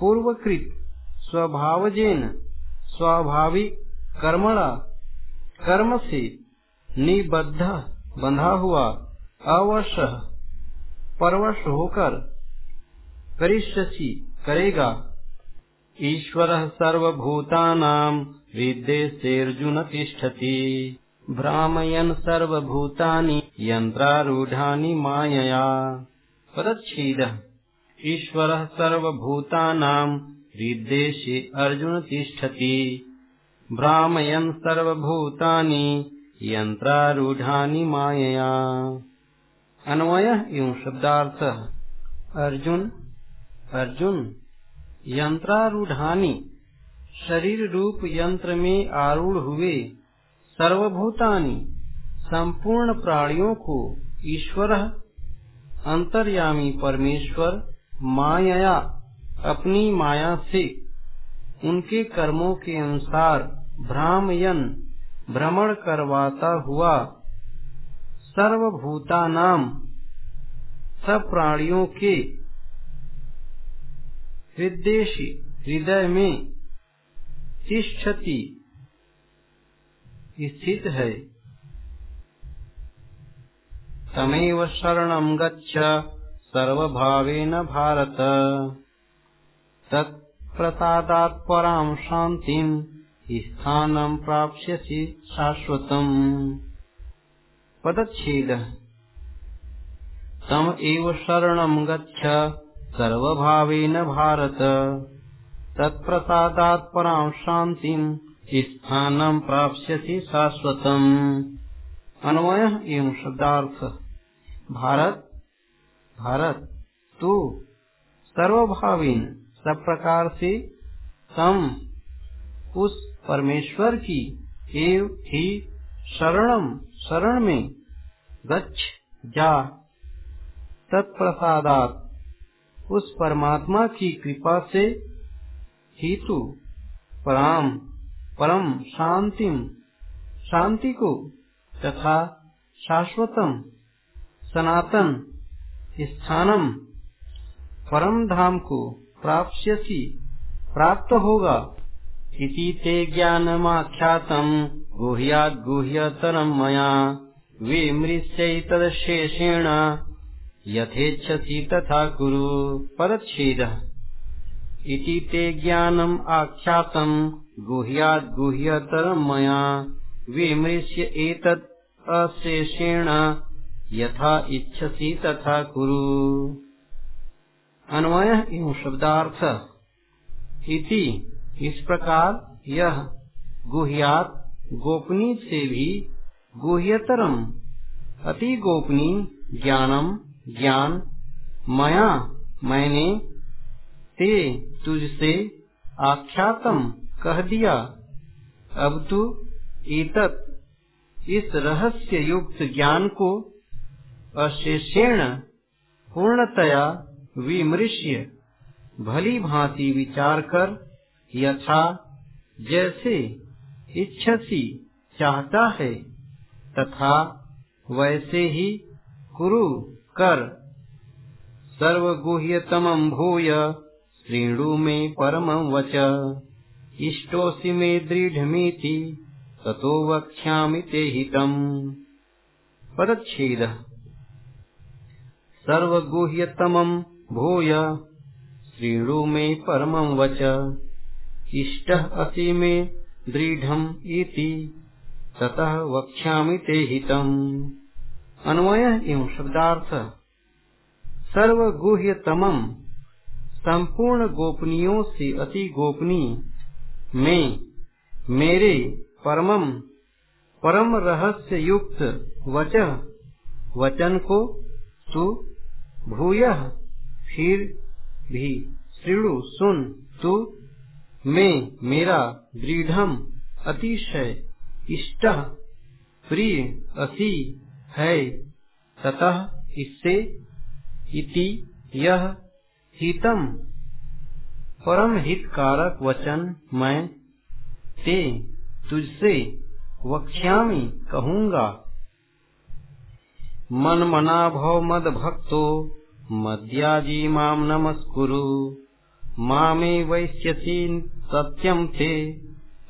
पूर्वकृत स्वभावजेन स्वाभाविक कर्मणा कर्म से निबद्ध बंधा हुआ अवश्य। परवश होकर करिष्यसि करेगा। ईश्वर सर्वभूतानां हृदयेऽर्जुन तिष्ठति। भ्रामयन् सर्वभूतानि यन्त्रारूढानि मायया। पदच्छेदः ईश्वरः सर्वभूतानां हृद्देशे अर्जुन तिष्ठति। भ्रामयन् सर्वभूतानि यन्त्रारूढानि मायया। अन्वय एवं शब्दार्थ। अर्जुन अर्जुन, यंत्रारूढ़ानी शरीर रूप यंत्र में आरूढ़ हुए सर्वभूतानी, संपूर्ण प्राणियों को ईश्वर, अंतर्यामी परमेश्वर माया अपनी माया से, उनके कर्मों के अनुसार भ्रामयन भ्रमण करवाता हुआ सर्वभूता नाम सब प्राणियों के हृदय हृदय में तिष्ठति स्थित है। तमेव शरणं गच्छ सर्वभावेन भारत। तत्प्रसादात् परां शान्तिम् स्थानं प्राप्स्यसि शाश्वतम्। पदच्छेदः। तम एव शरणं गच्छ भारत। तत्प्रसादात् परां शान्तिम् स्थानं प्राप्स्यसि अन्वय एवं शब्दार्थ। भारत भारत, तू सर्वभावीन सब प्रकार से तम उस परमेश्वर की एव ही शरणम शरण में गच्छ जा, तत्प्रसादात। उस परमात्मा की कृपा से हेतु पराम, परम शांतिम शांति को तथा शाश्वतम सनातन स्थानम परम धाम को प्राप्स्यसि, प्राप्त होगा इति ते ज्ञानमाख्यातम्। गुह्याद् गुह्यतरम् मया विमृश्यैतदशेषेण यथेच्छसि तथा कुरु परच्छेदः। इति ते ज्ञानम् आख्यातम्। गुह्याद् गुह्यतरम् मया विमृश्य एतत् अशेषेण। यथा इच्छसि तथा कुरु। अन्वय एवं शब्दार्थ। इति इस प्रकार यह गुह्यात गोपनीय से भी गुह्यतरम। अति गोपनीय ज्ञानम, ज्ञान, मया, मैंने, ते तुझसे आख्यातम कह दिया। अब तू इतत इस रहस्य युक्त ज्ञान को अशेषेण पूर्णतया विमृश्य, भली भांति विचार कर, यथा, जैसे इच्छसी चाहता है, तथा वैसे ही कुरु कर। सर्वगुह्यतमं भूय श्रेणु में परम वच। इष्टोऽसि मे दृढमीति, ततो वक्ष्यामि ते हितम्। पदच्छेदः। सर्वगुह्यतमं भूय श्रेणु में परमं वच। इष्टः असि मे इति। ततः वक्ष्यामि ते हितम्। अन्वय एवं शब्दार्थ। सर्वगुह्यतम संपूर्ण गोपनीयों से अति गोपनीय में। मेरे परमम। परम रहस्य युक्त। वच। वचन को तू भूय। फिर भी। श्रीणु सुन। तू। मैं मेरा दृढ़ अतिशय इष्ट प्रिय असी है। ततः इससे इति यह हितम। परम हितकारक वचन मैं ते तुझसे वक्ष्यामि कहूँगा। मन मना भव मद भक्तो, मद्याजी माम नमस्कुरु। मामे वैश्यसी सत्यम ते।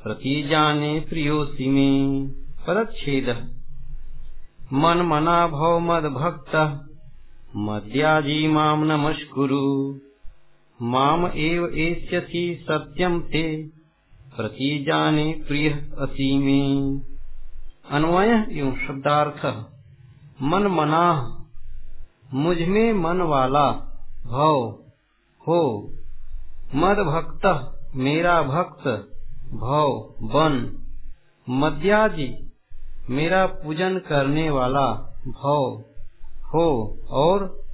प्रतिजाने प्रियोसि मे परच्छेद। मन मना भव मद भक्त मद्याजी माम नमस्कुरु। माम एव एष्यसि सत्यम ते। प्रतिजाने प्रिय असी में अन्वय एवं शब्दार्थ। मन मना मुझमें मन वाला भव। हो। मद भक्त मेरा भक्त, भव, बन। मद्याजी मेरा पूजन करने वाला भव। हो, और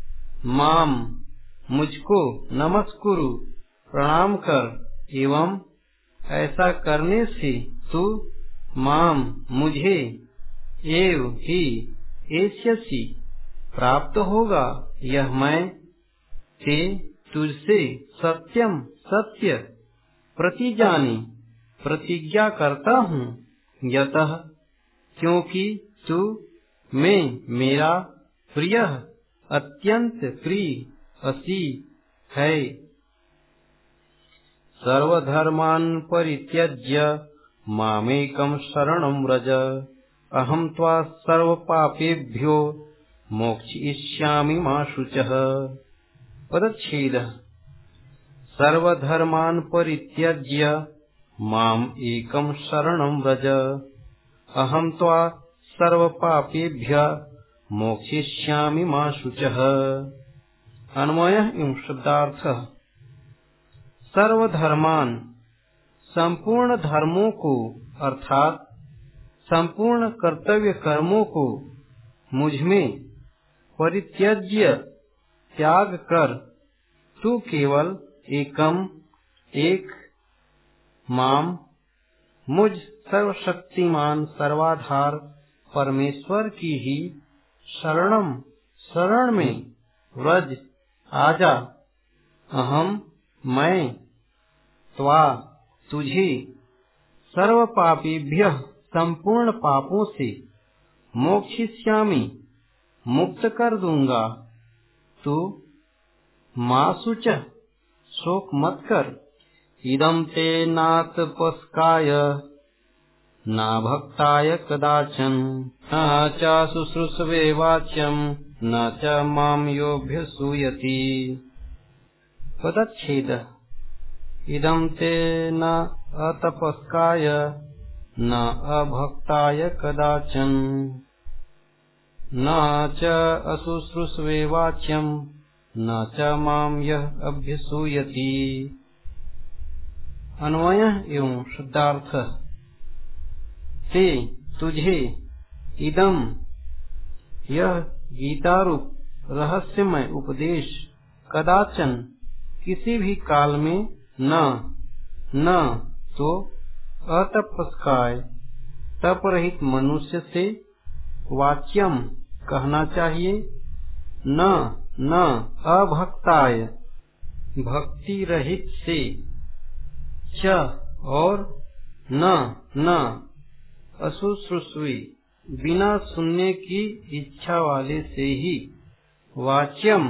माम, मुझको नमस्कुरु, प्रणाम कर, एवं ऐसा करने से तू माम, मुझे एव ही एष्यसी प्राप्त होगा। यह मैं ते तुझसे सत्यम सत्य प्रतिजानी प्रतिज्ञा करता हूँ। यतः, क्योंकि तू मैं मेरा प्रिय अत्यंत प्रिय असी है। सर्वधर्मान् परित्यज्य मामेकं शरणं व्रज। अहं त्वा सर्वपापेभ्यो मोक्षयिष्यामि मा पदच्छेदः। सर्वधर्मान् परित्यज्य माम् एकं शरणं व्रज। अहं त्वा सर्वपापेभ्य मोक्षयिष्यामि मा शुचः। अन्वयः एवं शब्दार्थः। सर्वधर्मान संपूर्ण धर्मों को अर्थात संपूर्ण कर्तव्य कर्मों को मुझमें परित्यज्य त्याग कर। तू केवल एकम, एक माम, मुझ सर्वशक्तिमान, सर्वाधार, परमेश्वर की ही शरणम, शरण में व्रज आजा। अहम, मैं, त्वा, तुझे। सर्व पापीभ्य, संपूर्ण पापों से मोक्षिष्यामी, मुक्त कर दूँगा। तू मासुच शोक मत कर। इदम ते नात पस्काय न भक्ताय कदाचन। न च शुश्रूषवे वाच्यम न च माम योऽभ्यसूयति पदच्छेद। इदं ते न अतपस्काय न अभक्ताय कदाचन। न च न च अभ्यसूयति। अन्वय एवं शुद्धार्थ ते तुझे इदम यह गीतारूप, रहस्यमय उपदेश, कदाचन किसी भी काल में न न तो अतपस्काय तप रहित मनुष्य से वाच्यम। कहना चाहिए। न न, अभक्ताय भक्ति रहित से च, और न न अशुश्रुषवी बिना सुनने की इच्छा वाले से ही, वाच्यम,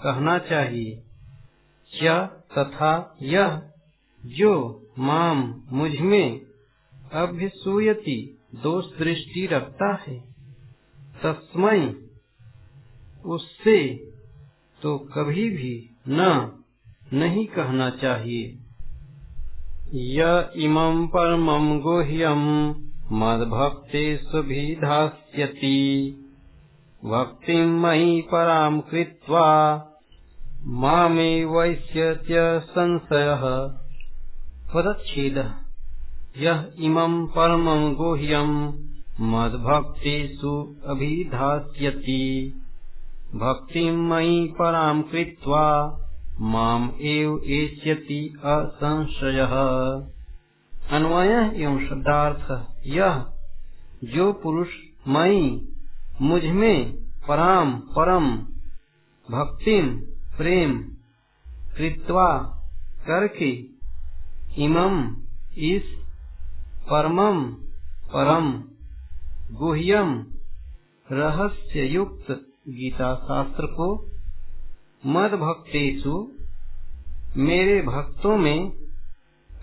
कहना चाहिए। च, तथा यह, जो, माम मुझमें अभ्यसूयति दोष दृष्टि रखता है। तस्मय उससे तो कभी भी न, नहीं कहना चाहिए। य इमं परमं गुह्यं मद्भक्ते सुभिधास्यति भक्ति मयि परां कृत्वा मामे वैश्यत्य संशयः। पदच्छेदः। यः इमं परमं गुह्यम् मद्भक्तिषु अभिधास्यति। भक्तिं मयि परां कृत्वा माम एव एष्यति असंशयः। अन्वय एवं शब्दार्थ यह जो पुरुष मई मुझमें पराम परम भक्तिम प्रेम कृत्वा करके इमम इस परमम परम गुह्यम रहस्य युक्त गीता शास्त्र को मद भक्तेशु मेरे भक्तों में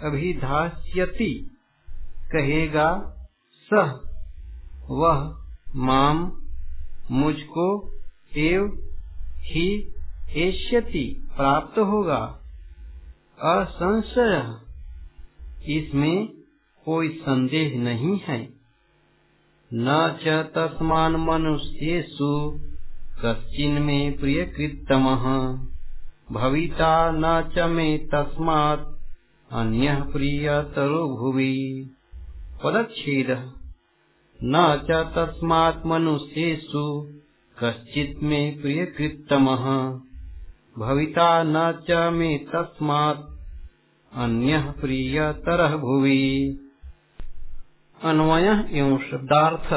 अभिधास्यति, कहेगा, सह, वह, माम, मुझको एव ही एष्यति प्राप्त होगा। असंशय, इसमें कोई संदेह नहीं है। न च तस्मान मनुष्येषु कश्चिन्मे प्रियकृत्तमः। भविता न च मे तस्मात् अन्यः प्रियतरो भुवि पदच्छेदः। न च तस्मात् मनुष्येषु कश्चित् मे प्रियकृत्तमः। भविता न च मे तस्मात् अन्यः प्रियतरः भुवि। अन्वय एवं शब्दार्थ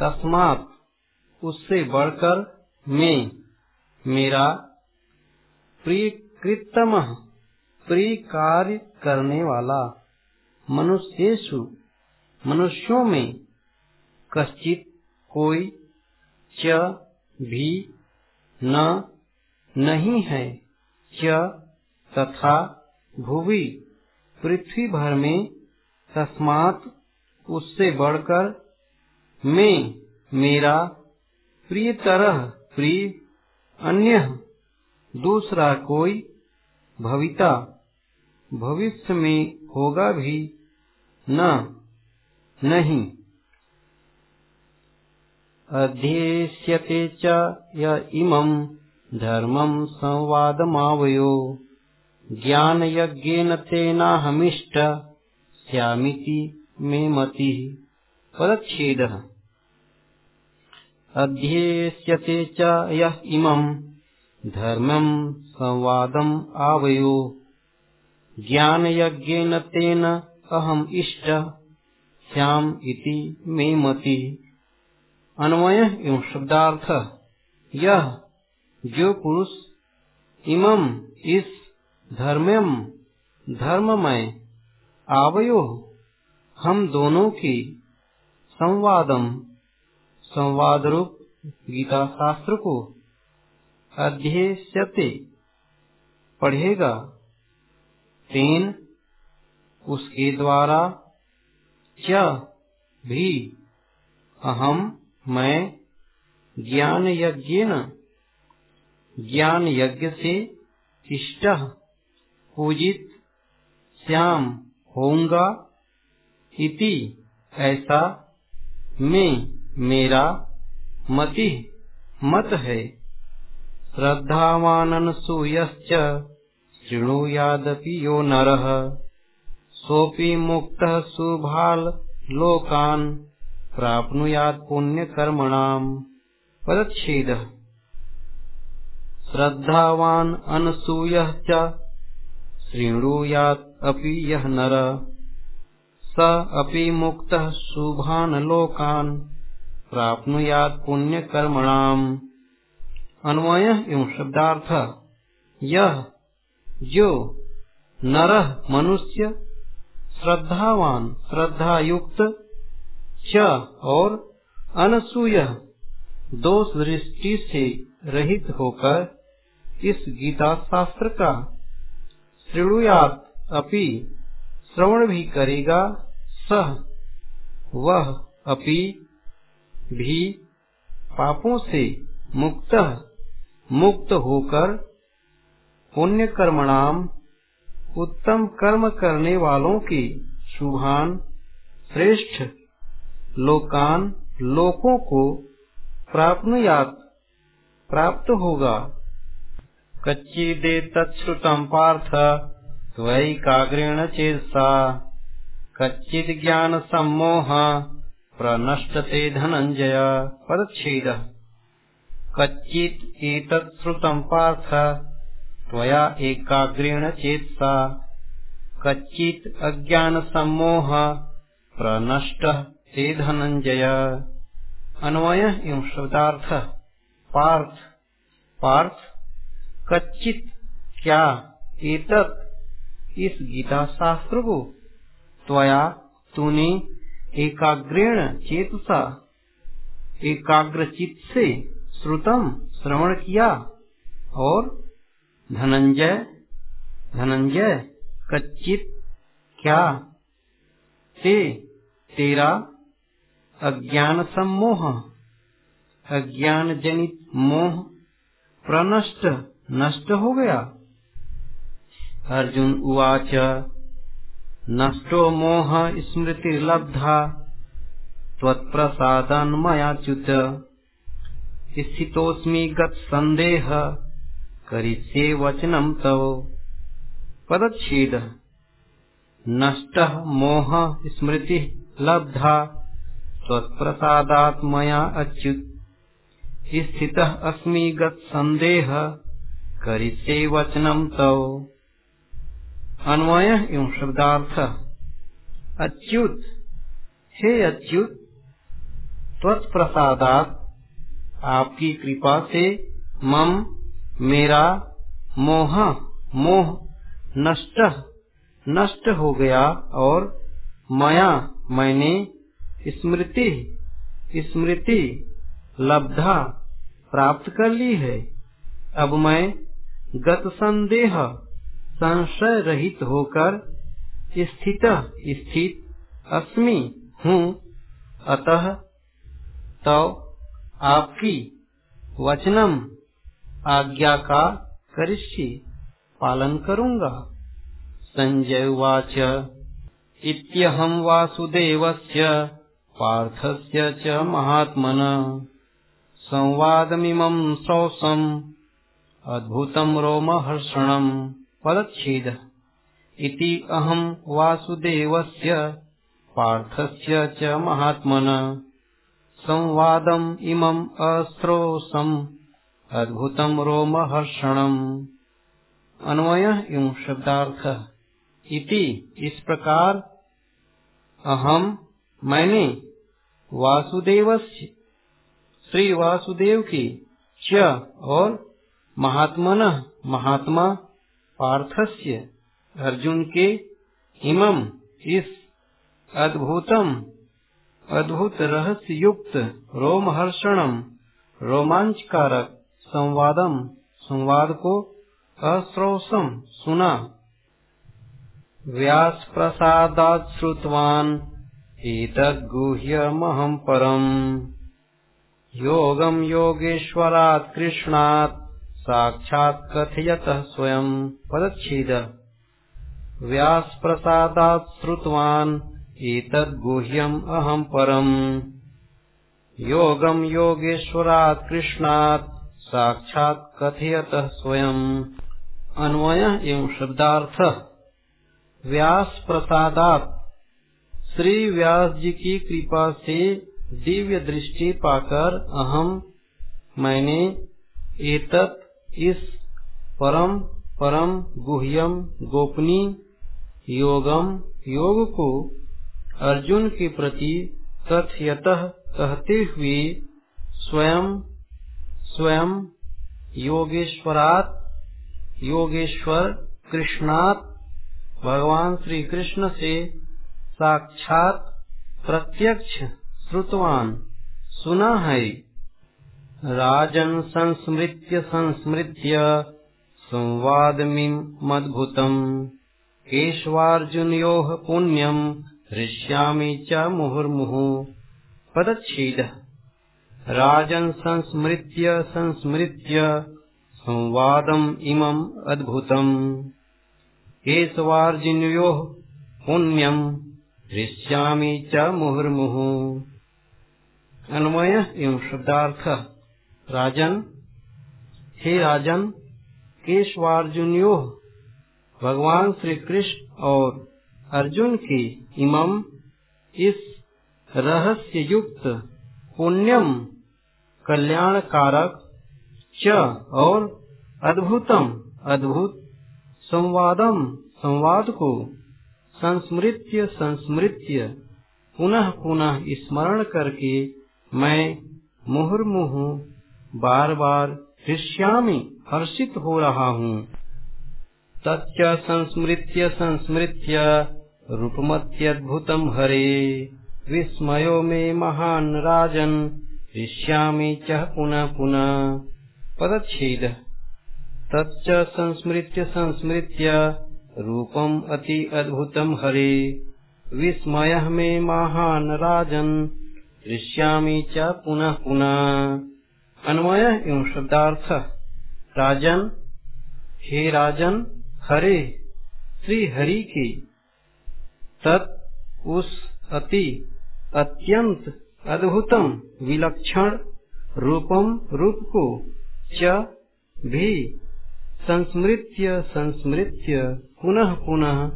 तस्मात उससे बढ़कर मैं, मेरा प्रिय कृतम प्रिय कार्य करने वाला मनुष्यु मनुष्यों में कश्चित कोई च भी न, नहीं है च तथा भूवि पृथ्वी भर में तस्मात उससे बढ़कर मैं, मेरा प्रिय तरह प्रिय अन्य दूसरा कोई भविता भविष्य में होगा भी न, नहीं। अध्येष्यते च य इमं धर्मं संवादमावयो, ज्ञानयज्ञेन तेनाहमिष्ट मे मति पदछेद अध्येष्यते च यः इमम् धर्मम् संवादम् आवयो। ज्ञानयज्ञेन तेन अहम् इष्ट, श्याम इति मे मति। अन्वय एवं शब्दार्थ। यह जो पुरुष इमम इस धर्मम धर्ममय आवयो। हम दोनों की संवादम संवाद रूप गीता शास्त्र को अध्ययते पढ़ेगा तेन उसके द्वारा च भी अहम मैं ज्ञान यज्ञ ज्ञान यज्ञ से इष्ट पूजित श्याम होऊँगा। इति ऐसा में मेरा मति मत है। श्रद्धावानन सूयश्च शृणुयादपि यो नरः। सोऽपि मुक्तः सुभाल लोकान् प्राप्नुयात् पुण्यकर्मणाम्। पदच्छेदः श्रद्धावान् अनसूयः शृणुयात् अपि यः नरः। स अपि मुक्तः शुभान् लोकान् प्राप्नुयात् पुण्यकर्मणाम्। अन्वय एवं शब्दार्थ यह जो नरह मनुष्य, श्रद्धावान श्रद्धा युक्त च और अनसूय दोष दृष्टि से रहित होकर इस गीता शास्त्र का श्रेणुयात अपि श्रवण भी करेगा। सह, वह अपि भी पापों से मुक्त मुक्त होकर पुण्य कर्मणाम उत्तम कर्म करने वालों की शुभान श्रेष्ठ लोकान लोकों को प्राप्नुयात प्राप्त होगा। कच्ची दे तत्श्रुतम पार्थ त्वैकाग्रेण चेतसा। कच्चित् ज्ञान सम्मोह प्रनष्टते धनञ्जय। पदच्छेदः। कच्चित् एतत् श्रुतम् पार्थ, त्वया एकाग्रेण चेतसा। कच्चित् अज्ञानसम्मोह प्रनष्टः ते धनञ्जय। अन्वयः एवं शब्दार्थः। पार्थ। पार्थ, कच्चित क्या एतत्? इस गीता शास्त्र को त्वया तूने एकाग्रेण चेतसा एकाग्र चित से श्रुतम श्रवण किया और धनंजय धनंजय कच्चित क्या? ते तेरा अज्ञान सम्मोह अज्ञान जनित मोह प्रनष्ट, नष्ट हो गया। अर्जुन उवाच नष्टो मोह स्मृतिर्लब्धा त्वत्प्रसादान्मयाच्युत। स्थितोऽस्मि गत्सन्देह, करिष्ये वचनं तव। पदच्छेदः। नष्टः मोहः स्मृतिः लब्धा त्वत्प्रसादात् अच्युत। स्थितः अस्मि गत्सन्देहः, करिष्ये वचनम तव। अन्वय एवं शब्दार्थ। अच्युत। हे अच्युत, त्वत्प्रसादात आपकी कृपा से मम, मेरा मोह मोह नष्ट नष्ट हो गया और मया, मैंने स्मृति स्मृति लब्धा प्राप्त कर ली है। अब मैं गत संदेह संशय रहित होकर स्थित स्थित, अस्मि हूँ, अतः तो आपकी वचनम आज्ञा का करिष्य, पालन करूँगा। संजय उवाच। इत्यहं वासुदेवस्य पार्थस्य च महात्मन। संवादमिमं सौसम् अद्भुतं रोमहर्षणम्। पदच्छेद इति अहम् वासुदेवस्य पार्थस्य च महात्मन। संवादम् इमम् अद्भुतं रोमहर्षणम्। अन्वय एवं शब्दार्थ। इति इस प्रकार अहम मैंने वासुदेव श्री वासुदेव की च और महात्मन महात्मा पार्थस्य अर्जुन के इमम इस अद्भुतम अद्भुत रहस्य युक्त रोमहर्षणम रोमांचकारक संवादम संवाद को अश्रोसम सुना। व्यास प्रसादात श्रुतवान एतद्गुह्यमहं परम। योगम योगेश्वरात् कृष्णात् साक्षात् कथयतः स्वयं पदच्छेद। व्यासप्रसादात् श्रुतवान् एतद्गुह्यम् अहम् परम्। योगम् योगेश्वरात् कृष्णात्, साक्षात् कथयतः स्वयं अन्वय एवं शब्दार्थ। व्यास प्रसादात श्री व्यास जी की कृपा से दिव्य दृष्टि पाकर अहम मैंने एतत् इस परम परम गुह्यम गोपनीय योगम योग को अर्जुन के प्रति कथयत कहते हुए स्वयं स्वयं योगेश्वरात, योगेश्वर कृष्णात, भगवान श्री कृष्ण से साक्षात प्रत्यक्ष श्रुतवान। सुना है। राजन् संस्मृत्य संस्मृत्य संवादमिमद्भुतम् केशवार्जुनयोः पुण्यम् हृष्यामि च मुहुर्मुहुः। पदच्छेदः। राजन् संस्मृत्य संस्मृत्य संवादम् इमम् अद्भुतम्। केशवार्जुनयोः पुण्यम् हृष्यामि च मुहुर्मुहुः। अन्वय एवं शब्दार्थ। राजन, हे राजन, केशवार्जुनियो, भगवान श्री कृष्ण और अर्जुन के इमम इस रहस्य युक्त पुण्यम कल्याण कारक च और अद्भुतम, अद्भुत संवादम, संवाद को संस्मृत्य संस्मृत्य, पुनः पुनः स्मरण करके मैं मुहुर्मुह बार बार हृष्यामी, हर्षित हो रहा हूँ। तच्च संस्मृत्य संस्मृत्य रूपमत्यद्भुतम हरे। विस्मयो मे महान राजन, हृष्यामि च पुनः पुनः। पदच्छेद। तच्च संस्मृत्य संस्मृत्य, रूपम अति अद्भुतम हरे। विस्मय मे महान राजन दृश्यामी च पुनः पुनः। अन्वय एवं शब्दार्थ। राजन, हे राजन, हरे श्री हरि के। तत् उस अति अत्यंत अद्भुतम विलक्षण रूपम रूप को च भी संस्मृत्य संस्मृत्य पुनः पुनः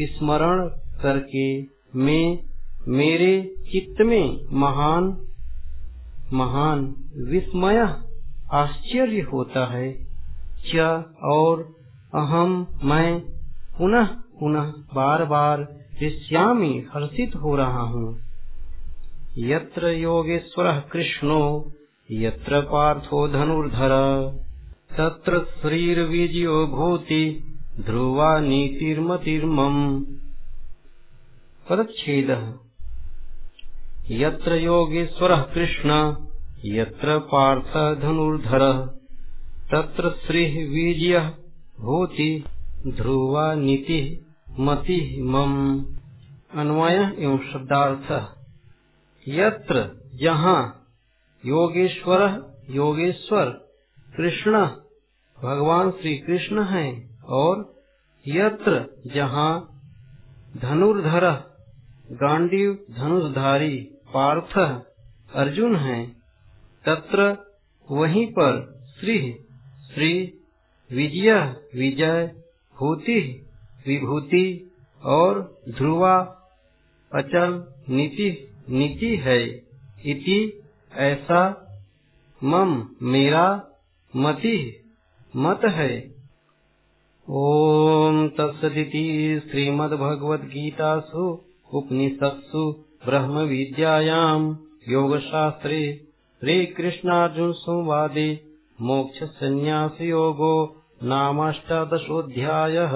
स्मरण करके मैं, मेरे चित्त में महान महान विस्मय आश्चर्य होता है। च और अहम मैं पुनः पुनः बार बार दृश्यामी हर्षित हो रहा हूँ। यत्र योगेश्वर कृष्णो, यत्र पार्थो धनुर्धर, तत्र श्रीर्विजयो भूति ध्रुवा नीतिर्मतिर्मम्। पदच्छेद। यत्र योगेश्वर कृष्ण, यत्र पार्थ धनुर्धर, तत्र श्री विजय भूति, ध्रुवा नीति मति मम। अन्वय एवं शब्दार्थ। यत्र जहाँ योगेश्वर योगेश्वर, कृष्ण, भगवान श्री कृष्ण हैं, और यत्र जहाँ धनुर्धर, गांडीव धनुषधारी पार्थ अर्जुन हैं, तत्र वहीं पर श्री श्री विजय विजय भूति विभूति और ध्रुवा अचल नीति नीति है इति ऐसा मम मेरा मति मत है। ओम तत्सदिति श्रीमद्भगवद्गीतासु उपनिषत्सु ब्रह्म विद्यायाम योग शास्त्रे श्री कृष्णार्जुन संवादे मोक्ष संन्यास योगो नामाष्टादशोऽध्यायः